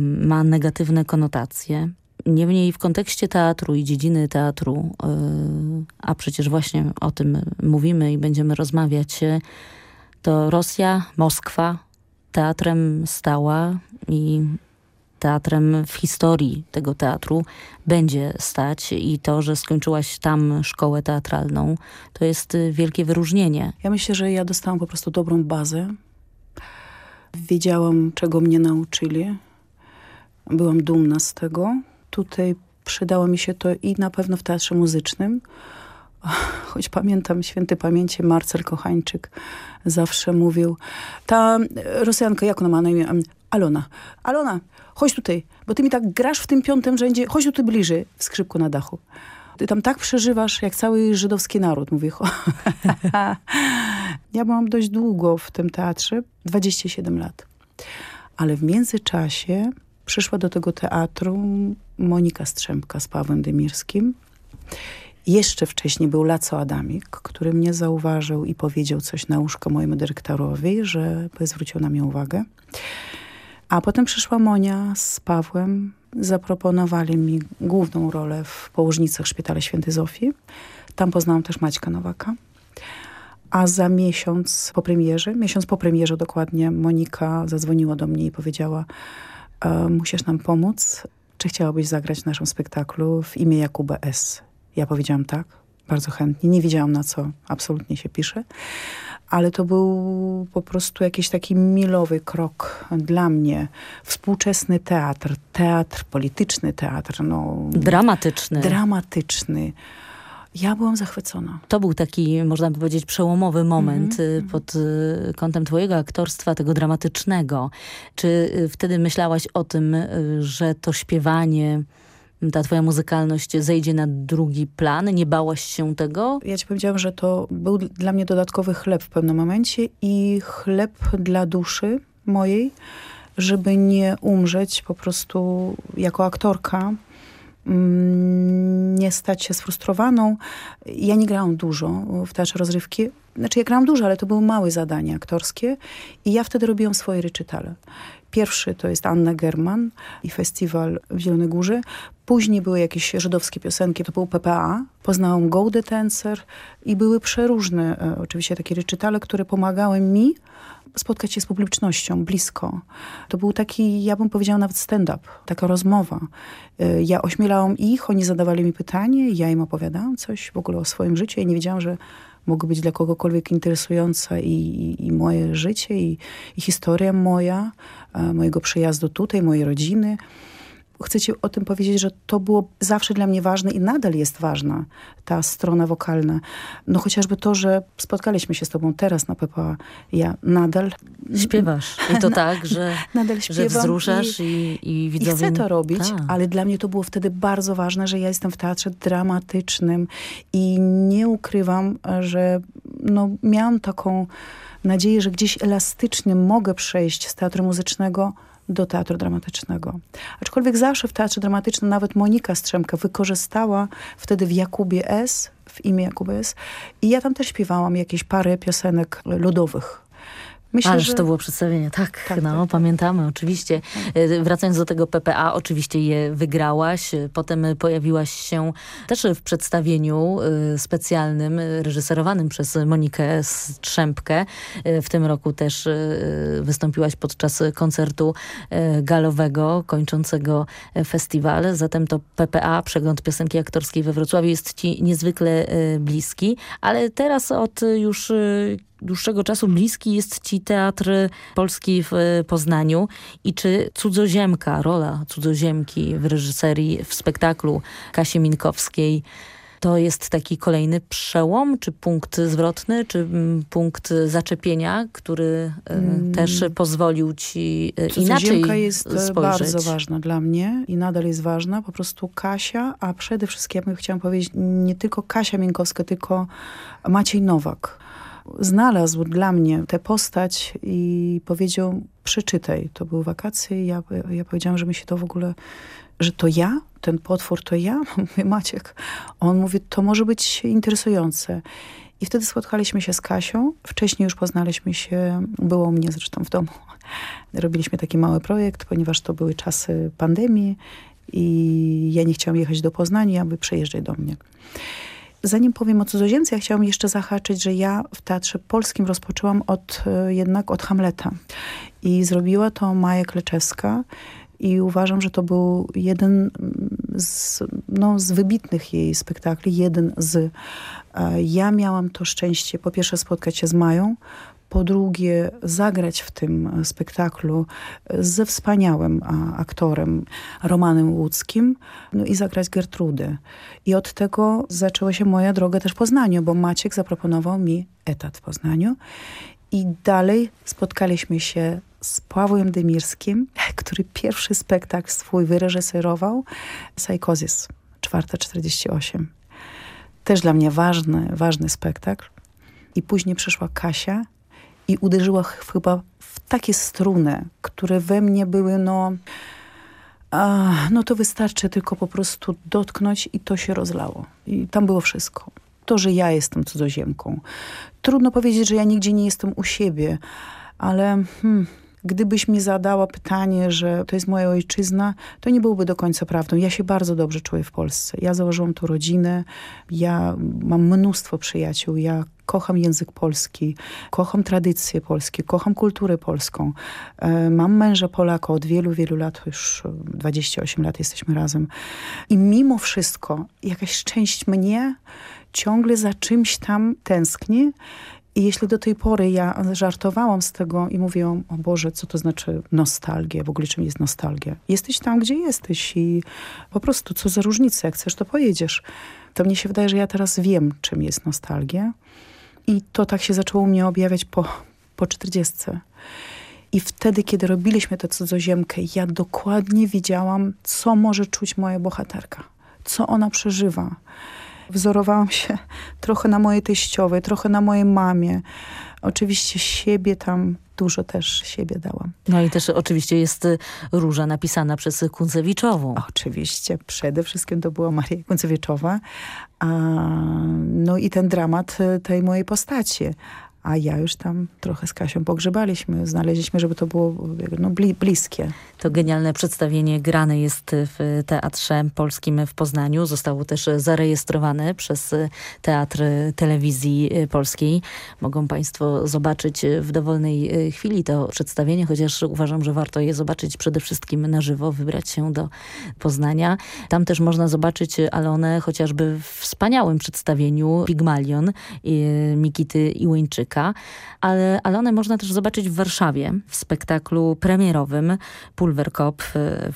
ma negatywne konotacje. Niemniej w kontekście teatru i dziedziny teatru, a przecież właśnie o tym mówimy i będziemy rozmawiać, to Rosja, Moskwa teatrem stała i teatrem w historii tego teatru będzie stać i to, że skończyłaś tam szkołę teatralną, to jest wielkie wyróżnienie. Ja myślę, że ja dostałam po prostu dobrą bazę. Wiedziałam, czego mnie nauczyli. Byłam dumna z tego. Tutaj Przydało mi się to i na pewno w teatrze muzycznym, choć pamiętam święty pamięci Marcel Kochańczyk zawsze mówił, ta Rosjanka, jak ona ma na imię? Alona. Alona, chodź tutaj, bo ty mi tak grasz w tym piątym rzędzie, chodź tu bliżej, w skrzypku na dachu. Ty tam tak przeżywasz, jak cały żydowski naród, mówię. ja byłam dość długo w tym teatrze, 27 lat. Ale w międzyczasie przyszła do tego teatru Monika Strzępka z Pawłem Dymirskim. Jeszcze wcześniej był Laco Adamik, który mnie zauważył i powiedział coś na łóżko mojemu dyrektorowi, że zwrócił na mnie uwagę. A potem przyszła Monia z Pawłem. Zaproponowali mi główną rolę w Położnicach Szpitala Świętej Zofii. Tam poznałam też Maćka Nowaka. A za miesiąc po premierze, miesiąc po premierze dokładnie, Monika zadzwoniła do mnie i powiedziała musisz nam pomóc. Czy chciałabyś zagrać w naszym spektaklu w imię Jakuba S? Ja powiedziałam tak, bardzo chętnie. Nie wiedziałam na co absolutnie się pisze, ale to był po prostu jakiś taki milowy krok dla mnie. Współczesny teatr, teatr, polityczny teatr. No, dramatyczny. Dramatyczny. Ja byłam zachwycona. To był taki, można by powiedzieć, przełomowy moment mm -hmm. pod y, kątem twojego aktorstwa, tego dramatycznego. Czy y, wtedy myślałaś o tym, że to śpiewanie ta twoja muzykalność zejdzie na drugi plan? Nie bałaś się tego? Ja ci powiedziałam, że to był dla mnie dodatkowy chleb w pewnym momencie i chleb dla duszy mojej, żeby nie umrzeć po prostu jako aktorka, nie stać się sfrustrowaną. Ja nie grałam dużo w teatrze rozrywki. Znaczy ja grałam dużo, ale to były małe zadania aktorskie i ja wtedy robiłam swoje ryczitale. Pierwszy to jest Anna German i festiwal w Zielonej Górze. Później były jakieś żydowskie piosenki, to był PPA. Poznałam Golde Tencer i były przeróżne e, oczywiście takie ryczitale, które pomagały mi spotkać się z publicznością blisko. To był taki, ja bym powiedziała nawet stand-up, taka rozmowa. E, ja ośmielałam ich, oni zadawali mi pytanie, ja im opowiadałam coś w ogóle o swoim życiu. Ja nie wiedziałam, że mogę być dla kogokolwiek interesująca i, i, i moje życie, i, i historia moja, mojego przyjazdu tutaj, mojej rodziny chcę ci o tym powiedzieć, że to było zawsze dla mnie ważne i nadal jest ważna ta strona wokalna. No chociażby to, że spotkaliśmy się z tobą teraz na PPA. Ja nadal... Śpiewasz. I to tak, że, nadal że wzruszasz i, i, i widzowie... I chcę to robić, Ta. ale dla mnie to było wtedy bardzo ważne, że ja jestem w teatrze dramatycznym i nie ukrywam, że no, miałam taką nadzieję, że gdzieś elastycznie mogę przejść z teatru muzycznego do teatru dramatycznego. Aczkolwiek zawsze w teatrze dramatycznym nawet Monika Strzemka wykorzystała wtedy w Jakubie S, w imię Jakubie S. i ja tam też śpiewałam jakieś parę piosenek ludowych Myślę, Ależ że... to było przedstawienie, tak, tak no, tak, pamiętamy tak. oczywiście. Tak. Wracając do tego PPA, oczywiście je wygrałaś, potem pojawiłaś się też w przedstawieniu specjalnym, reżyserowanym przez Monikę Strzępkę. W tym roku też wystąpiłaś podczas koncertu galowego, kończącego festiwal. Zatem to PPA, przegląd piosenki aktorskiej we Wrocławiu jest ci niezwykle bliski, ale teraz od już dłuższego czasu bliski jest ci teatr polski w Poznaniu i czy cudzoziemka, rola cudzoziemki w reżyserii, w spektaklu Kasi Minkowskiej to jest taki kolejny przełom, czy punkt zwrotny, czy mm, punkt zaczepienia, który hmm. też pozwolił ci e, inaczej jest e, spojrzeć. bardzo ważna dla mnie i nadal jest ważna. Po prostu Kasia, a przede wszystkim ja bym chciałam powiedzieć nie tylko Kasia Minkowska, tylko Maciej Nowak znalazł dla mnie tę postać i powiedział, przeczytaj. To były wakacje ja, ja powiedziałam, że mi się to w ogóle, że to ja, ten potwór to ja? Mówię, Maciek. On mówi, to może być interesujące. I wtedy spotkaliśmy się z Kasią. Wcześniej już poznaliśmy się, było u mnie zresztą w domu. Robiliśmy taki mały projekt, ponieważ to były czasy pandemii i ja nie chciałam jechać do Poznania, aby przejeżdżać do mnie. Zanim powiem o cudzoziemcy, ja chciałam jeszcze zahaczyć, że ja w Teatrze Polskim rozpoczęłam od, e, jednak od Hamleta. I zrobiła to Maja Kleczewska. I uważam, że to był jeden z, no, z wybitnych jej spektakli, jeden z. E, ja miałam to szczęście po pierwsze spotkać się z Mają, Po drugie, zagrać w tym spektaklu ze wspaniałym aktorem Romanem Łódzkim, no i zagrać Gertrudę. I od tego zaczęła się moja droga też w Poznaniu, bo Maciek zaproponował mi etat w Poznaniu. I dalej spotkaliśmy się z Pawłem Demirskim, który pierwszy spektakl swój wyreżyserował, Psychosis, 448. Też dla mnie ważny, ważny spektakl. I później przyszła Kasia i uderzyła chyba w takie struny, które we mnie były, no, a, no to wystarczy tylko po prostu dotknąć i to się rozlało. I tam było wszystko. To, że ja jestem cudzoziemką. Trudno powiedzieć, że ja nigdzie nie jestem u siebie, ale hmm, gdybyś mi zadała pytanie, że to jest moja ojczyzna, to nie byłoby do końca prawdą. Ja się bardzo dobrze czuję w Polsce. Ja założyłam tu rodzinę, ja mam mnóstwo przyjaciół, ja kocham język polski, kocham tradycje polskie, kocham kulturę polską. E, mam męża Polaka od wielu, wielu lat, już 28 lat jesteśmy razem. I mimo wszystko jakaś część mnie ciągle za czymś tam tęskni i jeśli do tej pory ja żartowałam z tego i mówiłam, o Boże, co to znaczy nostalgia, w ogóle czym jest nostalgia? Jesteś tam, gdzie jesteś i po prostu co za różnica, jak chcesz, to pojedziesz. To mnie się wydaje, że ja teraz wiem, czym jest nostalgia. I to tak się zaczęło u mnie objawiać po, po 40. I wtedy, kiedy robiliśmy tę cudzoziemkę, ja dokładnie wiedziałam, co może czuć moja bohaterka. Co ona przeżywa Wzorowałam się trochę na mojej teściowej, trochę na mojej mamie. Oczywiście siebie tam dużo też siebie dałam. No i też oczywiście jest y, róża napisana przez Kuncewiczową. Oczywiście. Przede wszystkim to była Maria Kuncewiczowza. no i ten dramat y, tej mojej postaci a ja już tam trochę z Kasią pogrzebaliśmy. Znaleźliśmy, żeby to było no, bli bliskie. To genialne przedstawienie grane jest w Teatrze Polskim w Poznaniu. Zostało też zarejestrowane przez Teatr Telewizji Polskiej. Mogą Państwo zobaczyć w dowolnej chwili to przedstawienie, chociaż uważam, że warto je zobaczyć przede wszystkim na żywo, wybrać się do Poznania. Tam też można zobaczyć Alonę chociażby w wspaniałym przedstawieniu Pigmalion Mikity Iłyńczyka ale, ale one można też zobaczyć w Warszawie w spektaklu premierowym Pulverkop w,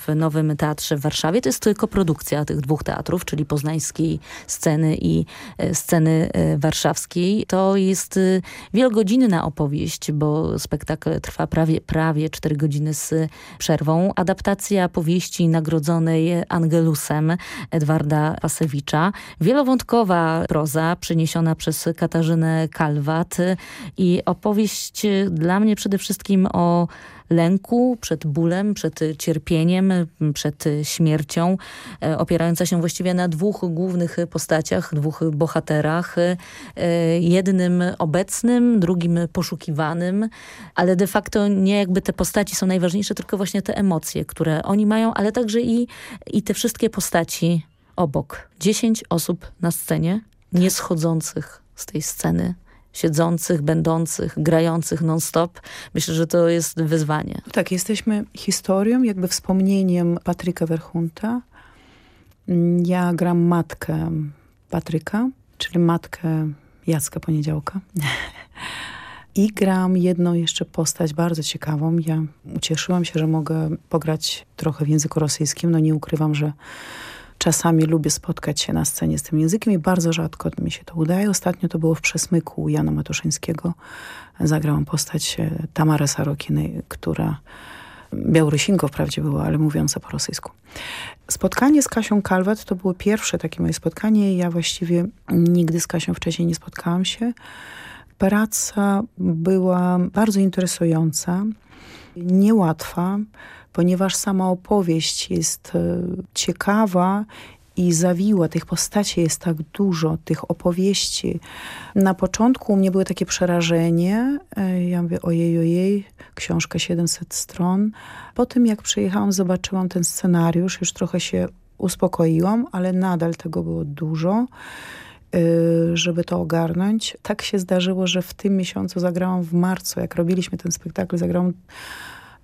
w Nowym Teatrze w Warszawie. To jest tylko produkcja tych dwóch teatrów, czyli poznańskiej sceny i e, sceny e, warszawskiej. To jest e, wielogodzinna opowieść, bo spektakl trwa prawie, prawie 4 godziny z przerwą. Adaptacja powieści nagrodzonej Angelusem Edwarda Pasewicza. Wielowątkowa proza przeniesiona przez Katarzynę Kalwat i opowieść dla mnie przede wszystkim o lęku, przed bólem, przed cierpieniem, przed śmiercią, e, opierająca się właściwie na dwóch głównych postaciach, dwóch bohaterach. E, jednym obecnym, drugim poszukiwanym, ale de facto nie jakby te postaci są najważniejsze, tylko właśnie te emocje, które oni mają, ale także i, i te wszystkie postaci obok. Dziesięć osób na scenie, nie schodzących z tej sceny siedzących, będących, grających non-stop. Myślę, że to jest wyzwanie. Tak, jesteśmy historią, jakby wspomnieniem Patryka Verhunta. Ja gram matkę Patryka, czyli matkę Jacka Poniedziałka. I gram jedną jeszcze postać bardzo ciekawą. Ja ucieszyłam się, że mogę pograć trochę w języku rosyjskim. No nie ukrywam, że Czasami lubię spotkać się na scenie z tym językiem i bardzo rzadko mi się to udaje. Ostatnio to było w Przesmyku Jana Matuszyńskiego. Zagrałam postać e, Tamara Sarokiny, która Białorusinką wprawdzie była, ale mówiąca po rosyjsku. Spotkanie z Kasią Kalwat to było pierwsze takie moje spotkanie. Ja właściwie nigdy z Kasią wcześniej nie spotkałam się. Praca była bardzo interesująca, niełatwa ponieważ sama opowieść jest e, ciekawa i zawiła. Tych postaci jest tak dużo, tych opowieści. Na początku u mnie było takie przerażenie. E, ja mówię, ojej, ojej, książka 700 stron. Po tym jak przyjechałam, zobaczyłam ten scenariusz, już trochę się uspokoiłam, ale nadal tego było dużo żeby to ogarnąć. Tak się zdarzyło, że w tym miesiącu zagrałam w marcu, jak robiliśmy ten spektakl, zagrałam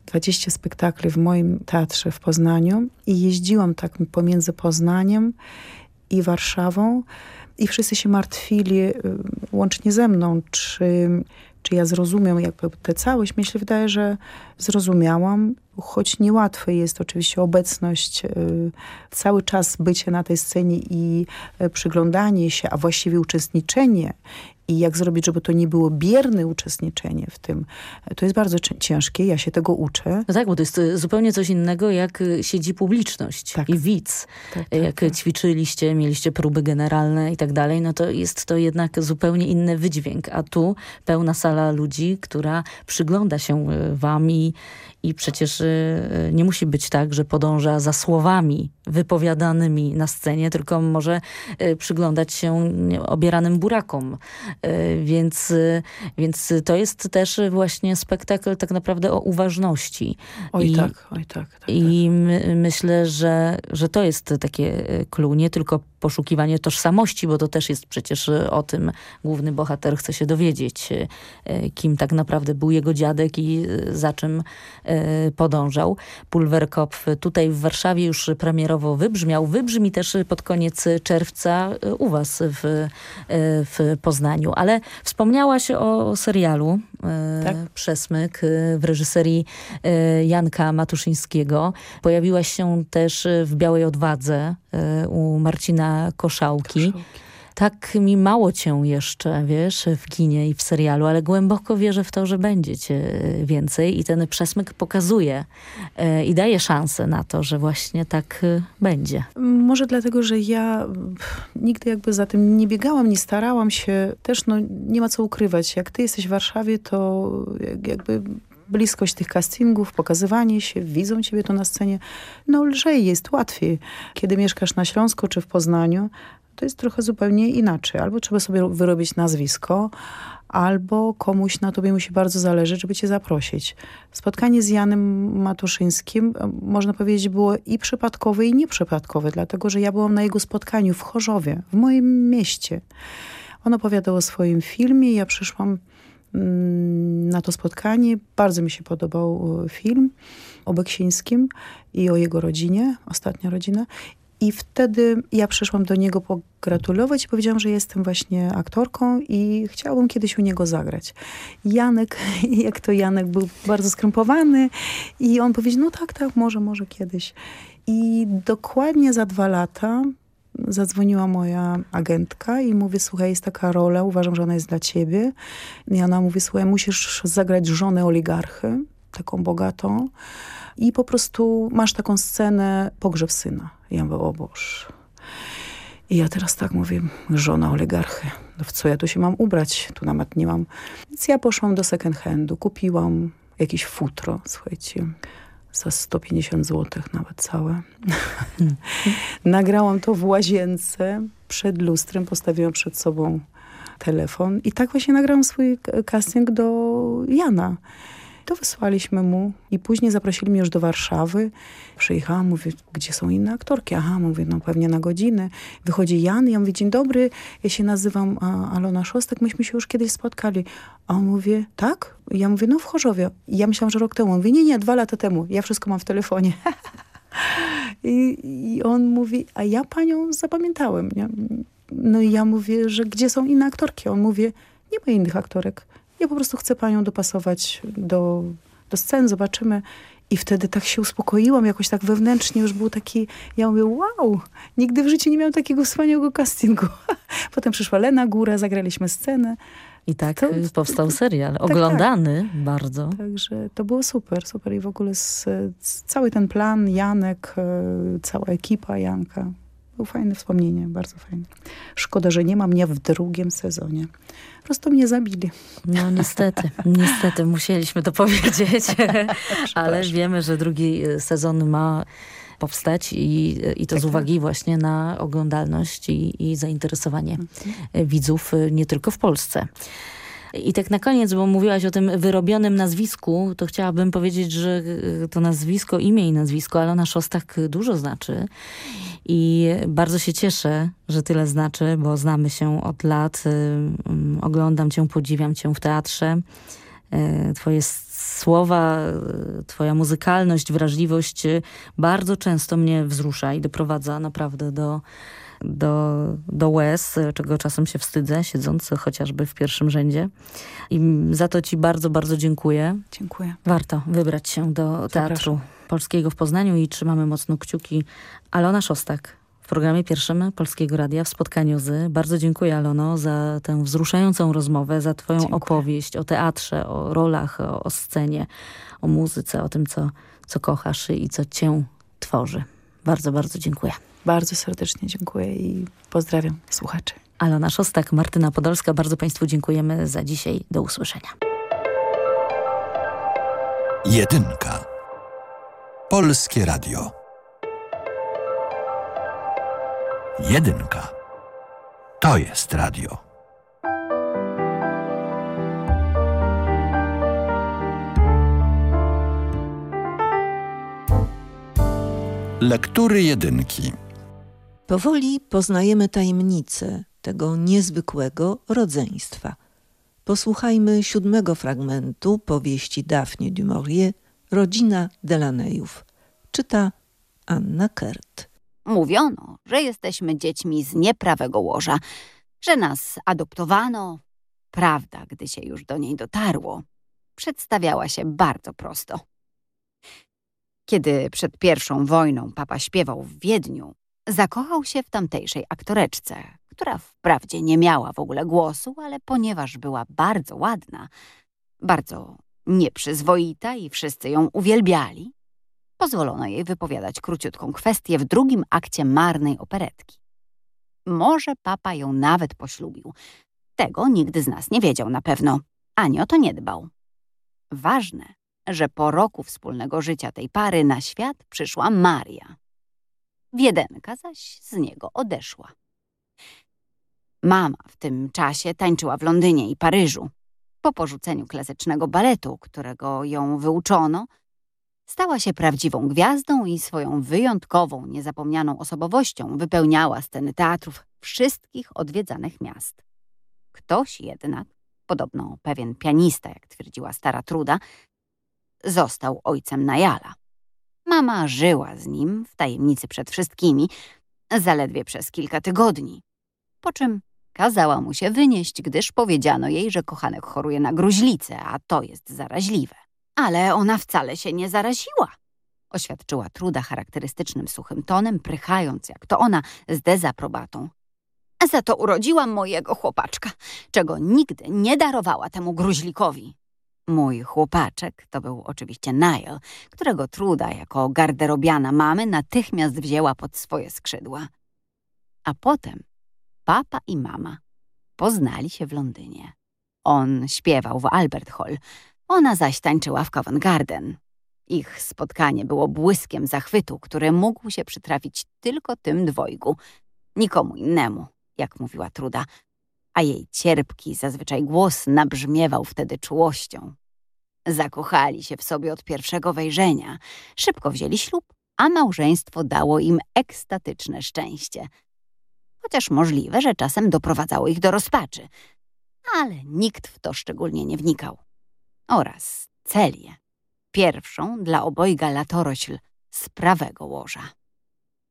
20 spektakli w moim teatrze w Poznaniu i jeździłam tak pomiędzy Poznaniem i Warszawą i wszyscy się martwili, y, łącznie ze mną, czy, czy ja zrozumiem jakby tę całość. Myślę, wydaje, że zrozumiałam, choć niełatwe jest oczywiście obecność, y, cały czas bycie na tej scenie i y, przyglądanie się, a właściwie uczestniczenie i jak zrobić, żeby to nie było bierne uczestniczenie w tym. To jest bardzo ciężkie, ja się tego uczę. No tak, bo to jest y, zupełnie coś innego, jak siedzi publiczność tak. i widz. Tak, tak, jak tak. ćwiczyliście, mieliście próby generalne i tak dalej, no to jest to jednak zupełnie inny wydźwięk. A tu pełna sala ludzi, która przygląda się wam i, i przecież nie musi być tak, że podąża za słowami wypowiadanymi na scenie, tylko może przyglądać się obieranym burakom. Więc, więc to jest też właśnie spektakl tak naprawdę o uważności. Oj I, tak, oj tak. tak I my, myślę, że, że to jest takie clue, nie tylko poszukiwanie tożsamości, bo to też jest przecież o tym główny bohater chce się dowiedzieć, kim tak naprawdę był jego dziadek i za czym podążał. Pulwerkopf tutaj w Warszawie już premierowo wybrzmiał. Wybrzmi też pod koniec czerwca u was w, w Poznaniu. Ale wspomniałaś o serialu tak? Przesmyk w reżyserii Janka Matuszyńskiego. Pojawiłaś się też w Białej Odwadze u Marcina Koszałki. Koszałki tak mi mało cię jeszcze, wiesz, w kinie i w serialu, ale głęboko wierzę w to, że będzie cię więcej i ten przesmyk pokazuje e, i daje szansę na to, że właśnie tak e, będzie. Może dlatego, że ja nigdy jakby za tym nie biegałam, nie starałam się. Też no, nie ma co ukrywać. Jak ty jesteś w Warszawie, to jakby bliskość tych castingów, pokazywanie się, widzą ciebie to na scenie, no lżej jest, łatwiej. Kiedy mieszkasz na Śląsku czy w Poznaniu, to jest trochę zupełnie inaczej. Albo trzeba sobie wyrobić nazwisko, albo komuś na tobie musi bardzo zależeć, żeby cię zaprosić. Spotkanie z Janem Matuszyńskim, e, można powiedzieć, było i przypadkowe, i nieprzypadkowe, dlatego, że ja byłam na jego spotkaniu w Chorzowie, w moim mieście. On opowiadał o swoim filmie, ja przyszłam mm, na to spotkanie. Bardzo mi się podobał e, film o Beksińskim i o jego rodzinie, ostatnia rodzina. I wtedy ja przyszłam do niego pogratulować i powiedziałam, że jestem właśnie aktorką i chciałabym kiedyś u niego zagrać. Janek, jak to Janek był bardzo skrępowany i on powiedział, no tak, tak, może, może kiedyś. I dokładnie za dwa lata zadzwoniła moja agentka i mówi, słuchaj, jest taka rola, uważam, że ona jest dla ciebie. I ona mówi, słuchaj, musisz zagrać żonę oligarchy, taką bogatą i po prostu masz taką scenę pogrzeb syna. Ja mówię, o Boże. I ja teraz tak mówię, żona oligarchy, no w co ja tu się mam ubrać? Tu nawet nie mam. Więc ja poszłam do second handu, kupiłam jakieś futro, słuchajcie, za 150 zł nawet całe. Nagrałam to w łazience, przed lustrem, postawiłam przed sobą telefon i tak właśnie nagrałam swój casting do Jana. To wysłaliśmy mu i później zaprosili mnie już do Warszawy. Przyjechałam, mówię, gdzie są inne aktorki? Aha, mówię, no pewnie na godzinę. Wychodzi Jan, ja mówię, dzień dobry, ja się nazywam Alona Szostek, myśmy się już kiedyś spotkali. A on mówi, tak? Ja mówię, no w Chorzowie. I ja myślałam, że rok temu. On mówi, nie, nie, dwa lata temu. Ja wszystko mam w telefonie. I, I, on mówi, a ja panią zapamiętałem. Nie? No i ja mówię, że gdzie są inne aktorki? On mówi, nie ma innych aktorek. Ja po prostu chcę panią dopasować do, do scen, zobaczymy. I wtedy tak się uspokoiłam, jakoś tak wewnętrznie już był taki, ja mówię, wow, nigdy w życiu nie miałam takiego wspaniałego castingu. Potem przyszła Lena Góra, zagraliśmy scenę. I tak to, powstał serial, tak, oglądany tak. bardzo. Także to było super, super i w ogóle z, z cały ten plan, Janek, e, cała ekipa Janka, było fajne wspomnienie, bardzo fajne. Szkoda, że nie ma mnie w drugim sezonie. Po prostu mnie zabili. No niestety, niestety musieliśmy to powiedzieć, ale wiemy, że drugi e, sezon ma powstać i, i to tak, z uwagi właśnie na oglądalność i, i zainteresowanie mhm. widzów e, nie tylko w Polsce. I tak na koniec, bo mówiłaś o tym wyrobionym nazwisku, to chciałabym powiedzieć, że e, to nazwisko, imię i nazwisko Alona Szostak dużo znaczy. I bardzo się cieszę, że tyle znaczy, bo znamy się od lat. Y, mm, oglądam cię, podziwiam cię w teatrze. Y, twoje słowa, twoja muzykalność, wrażliwość bardzo często mnie wzrusza i doprowadza naprawdę do do, do łez, czego czasem się wstydzę, siedząc chociażby w pierwszym rzędzie. I za to ci bardzo, bardzo dziękuję. Dziękuję. Warto wybrać się do Teatru Polskiego w Poznaniu i trzymamy mocno kciuki. Alona Szostak w programie pierwszym Polskiego Radia w spotkaniu z. Bardzo dziękuję Alono za tę wzruszającą rozmowę, za twoją dziękuję. opowieść o teatrze, o rolach, o, o scenie, o muzyce, o tym, co, co kochasz i co cię tworzy. Bardzo, bardzo dziękuję. Bardzo serdecznie dziękuję i pozdrawiam słuchaczy. Alona Szostak, Martyna Podolska, bardzo Państwu dziękujemy za dzisiaj. Do usłyszenia. Jedynka. Polskie Radio. Jedynka. To jest radio. Lektury jedynki. Powoli poznajemy tajemnicę tego niezwykłego rodzeństwa. Posłuchajmy siódmego fragmentu powieści Daphne du Maurier Rodzina Delaneyów. Czyta Anna Kert. Mówiono, że jesteśmy dziećmi z nieprawego łoża, że nas adoptowano. Prawda, gdy się już do niej dotarło, przedstawiała się bardzo prosto. Kiedy przed pierwszą wojną papa śpiewał w Wiedniu, zakochał się w tamtejszej aktoreczce, która wprawdzie nie miała w ogóle głosu, ale ponieważ była bardzo ładna, bardzo nieprzyzwoita i wszyscy ją uwielbiali, pozwolono jej wypowiadać króciutką kwestię w drugim akcie marnej operetki. Może papa ją nawet poślubił. Tego nigdy z nas nie wiedział na pewno, ani o to nie dbał. Ważne, że po roku wspólnego życia tej pary na świat przyszła Maria. Wiedenka zaś z niego odeszła. Mama w tym czasie tańczyła w Londynie i Paryżu. Po porzuceniu klasycznego baletu, którego ją wyuczono, stała się prawdziwą gwiazdą i swoją wyjątkową, niezapomnianą osobowością wypełniała sceny teatrów wszystkich odwiedzanych miast. Ktoś jednak, podobno pewien pianista, jak twierdziła stara Truda, został ojcem Najala. Mama żyła z nim w tajemnicy przed wszystkimi, zaledwie przez kilka tygodni, po czym kazała mu się wynieść, gdyż powiedziano jej, że kochanek choruje na gruźlicę, a to jest zaraźliwe. Ale ona wcale się nie zaraziła, oświadczyła Truda charakterystycznym suchym tonem, prychając jak to ona z dezaprobatą. Za to urodziłam mojego chłopaczka, czego nigdy nie darowała temu gruźlikowi. Mój chłopaczek to był oczywiście Niall, którego Truda jako garderobiana mamy natychmiast wzięła pod swoje skrzydła. A potem papa i mama poznali się w Londynie. On śpiewał w Albert Hall, ona zaś tańczyła w Covent Garden. Ich spotkanie było błyskiem zachwytu, który mógł się przytrafić tylko tym dwojgu, nikomu innemu, jak mówiła Truda, a jej cierpki, zazwyczaj głos nabrzmiewał wtedy czułością. Zakochali się w sobie od pierwszego wejrzenia, szybko wzięli ślub, a małżeństwo dało im ekstatyczne szczęście. Chociaż możliwe, że czasem doprowadzało ich do rozpaczy, ale nikt w to szczególnie nie wnikał. Oraz Celię, pierwszą dla obojga latorośl z prawego łoża.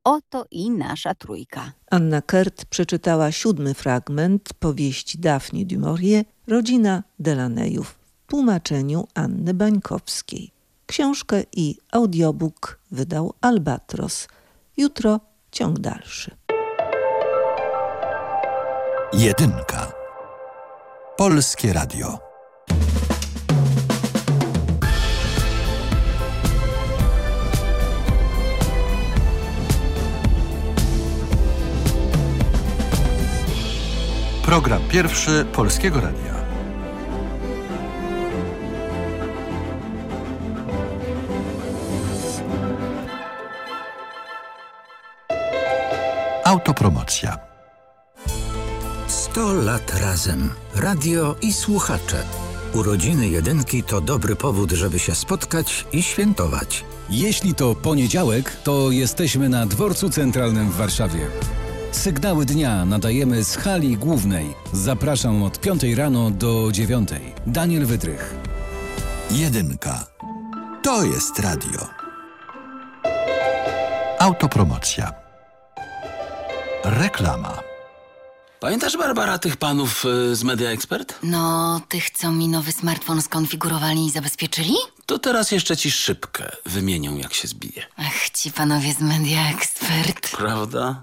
Oto i nasza trójka. Anna Kert przeczytała siódmy fragment powieści Daphne du Maurier Rodzina Delaneyów w tłumaczeniu Anny Bańkowskiej. Książkę i audiobook wydał Albatros. Jutro ciąg dalszy. Jedynka. Polskie Radio. Program pierwszy Polskiego Radia. Autopromocja. 100 lat razem. Radio i słuchacze. Urodziny jedynki to dobry powód, żeby się spotkać i świętować. Jeśli to poniedziałek, to jesteśmy na Dworcu Centralnym w Warszawie. Sygnały dnia nadajemy z hali głównej. Zapraszam od 5 rano do 9. Daniel Wydrych. Jedynka. To jest radio. Autopromocja. Reklama. Pamiętasz, Barbara, tych panów y, z Media Expert? No, tych, co mi nowy smartfon skonfigurowali i zabezpieczyli? To teraz jeszcze ci szybkę wymienią, jak się zbije. Ach, ci panowie z Media Expert. Prawda?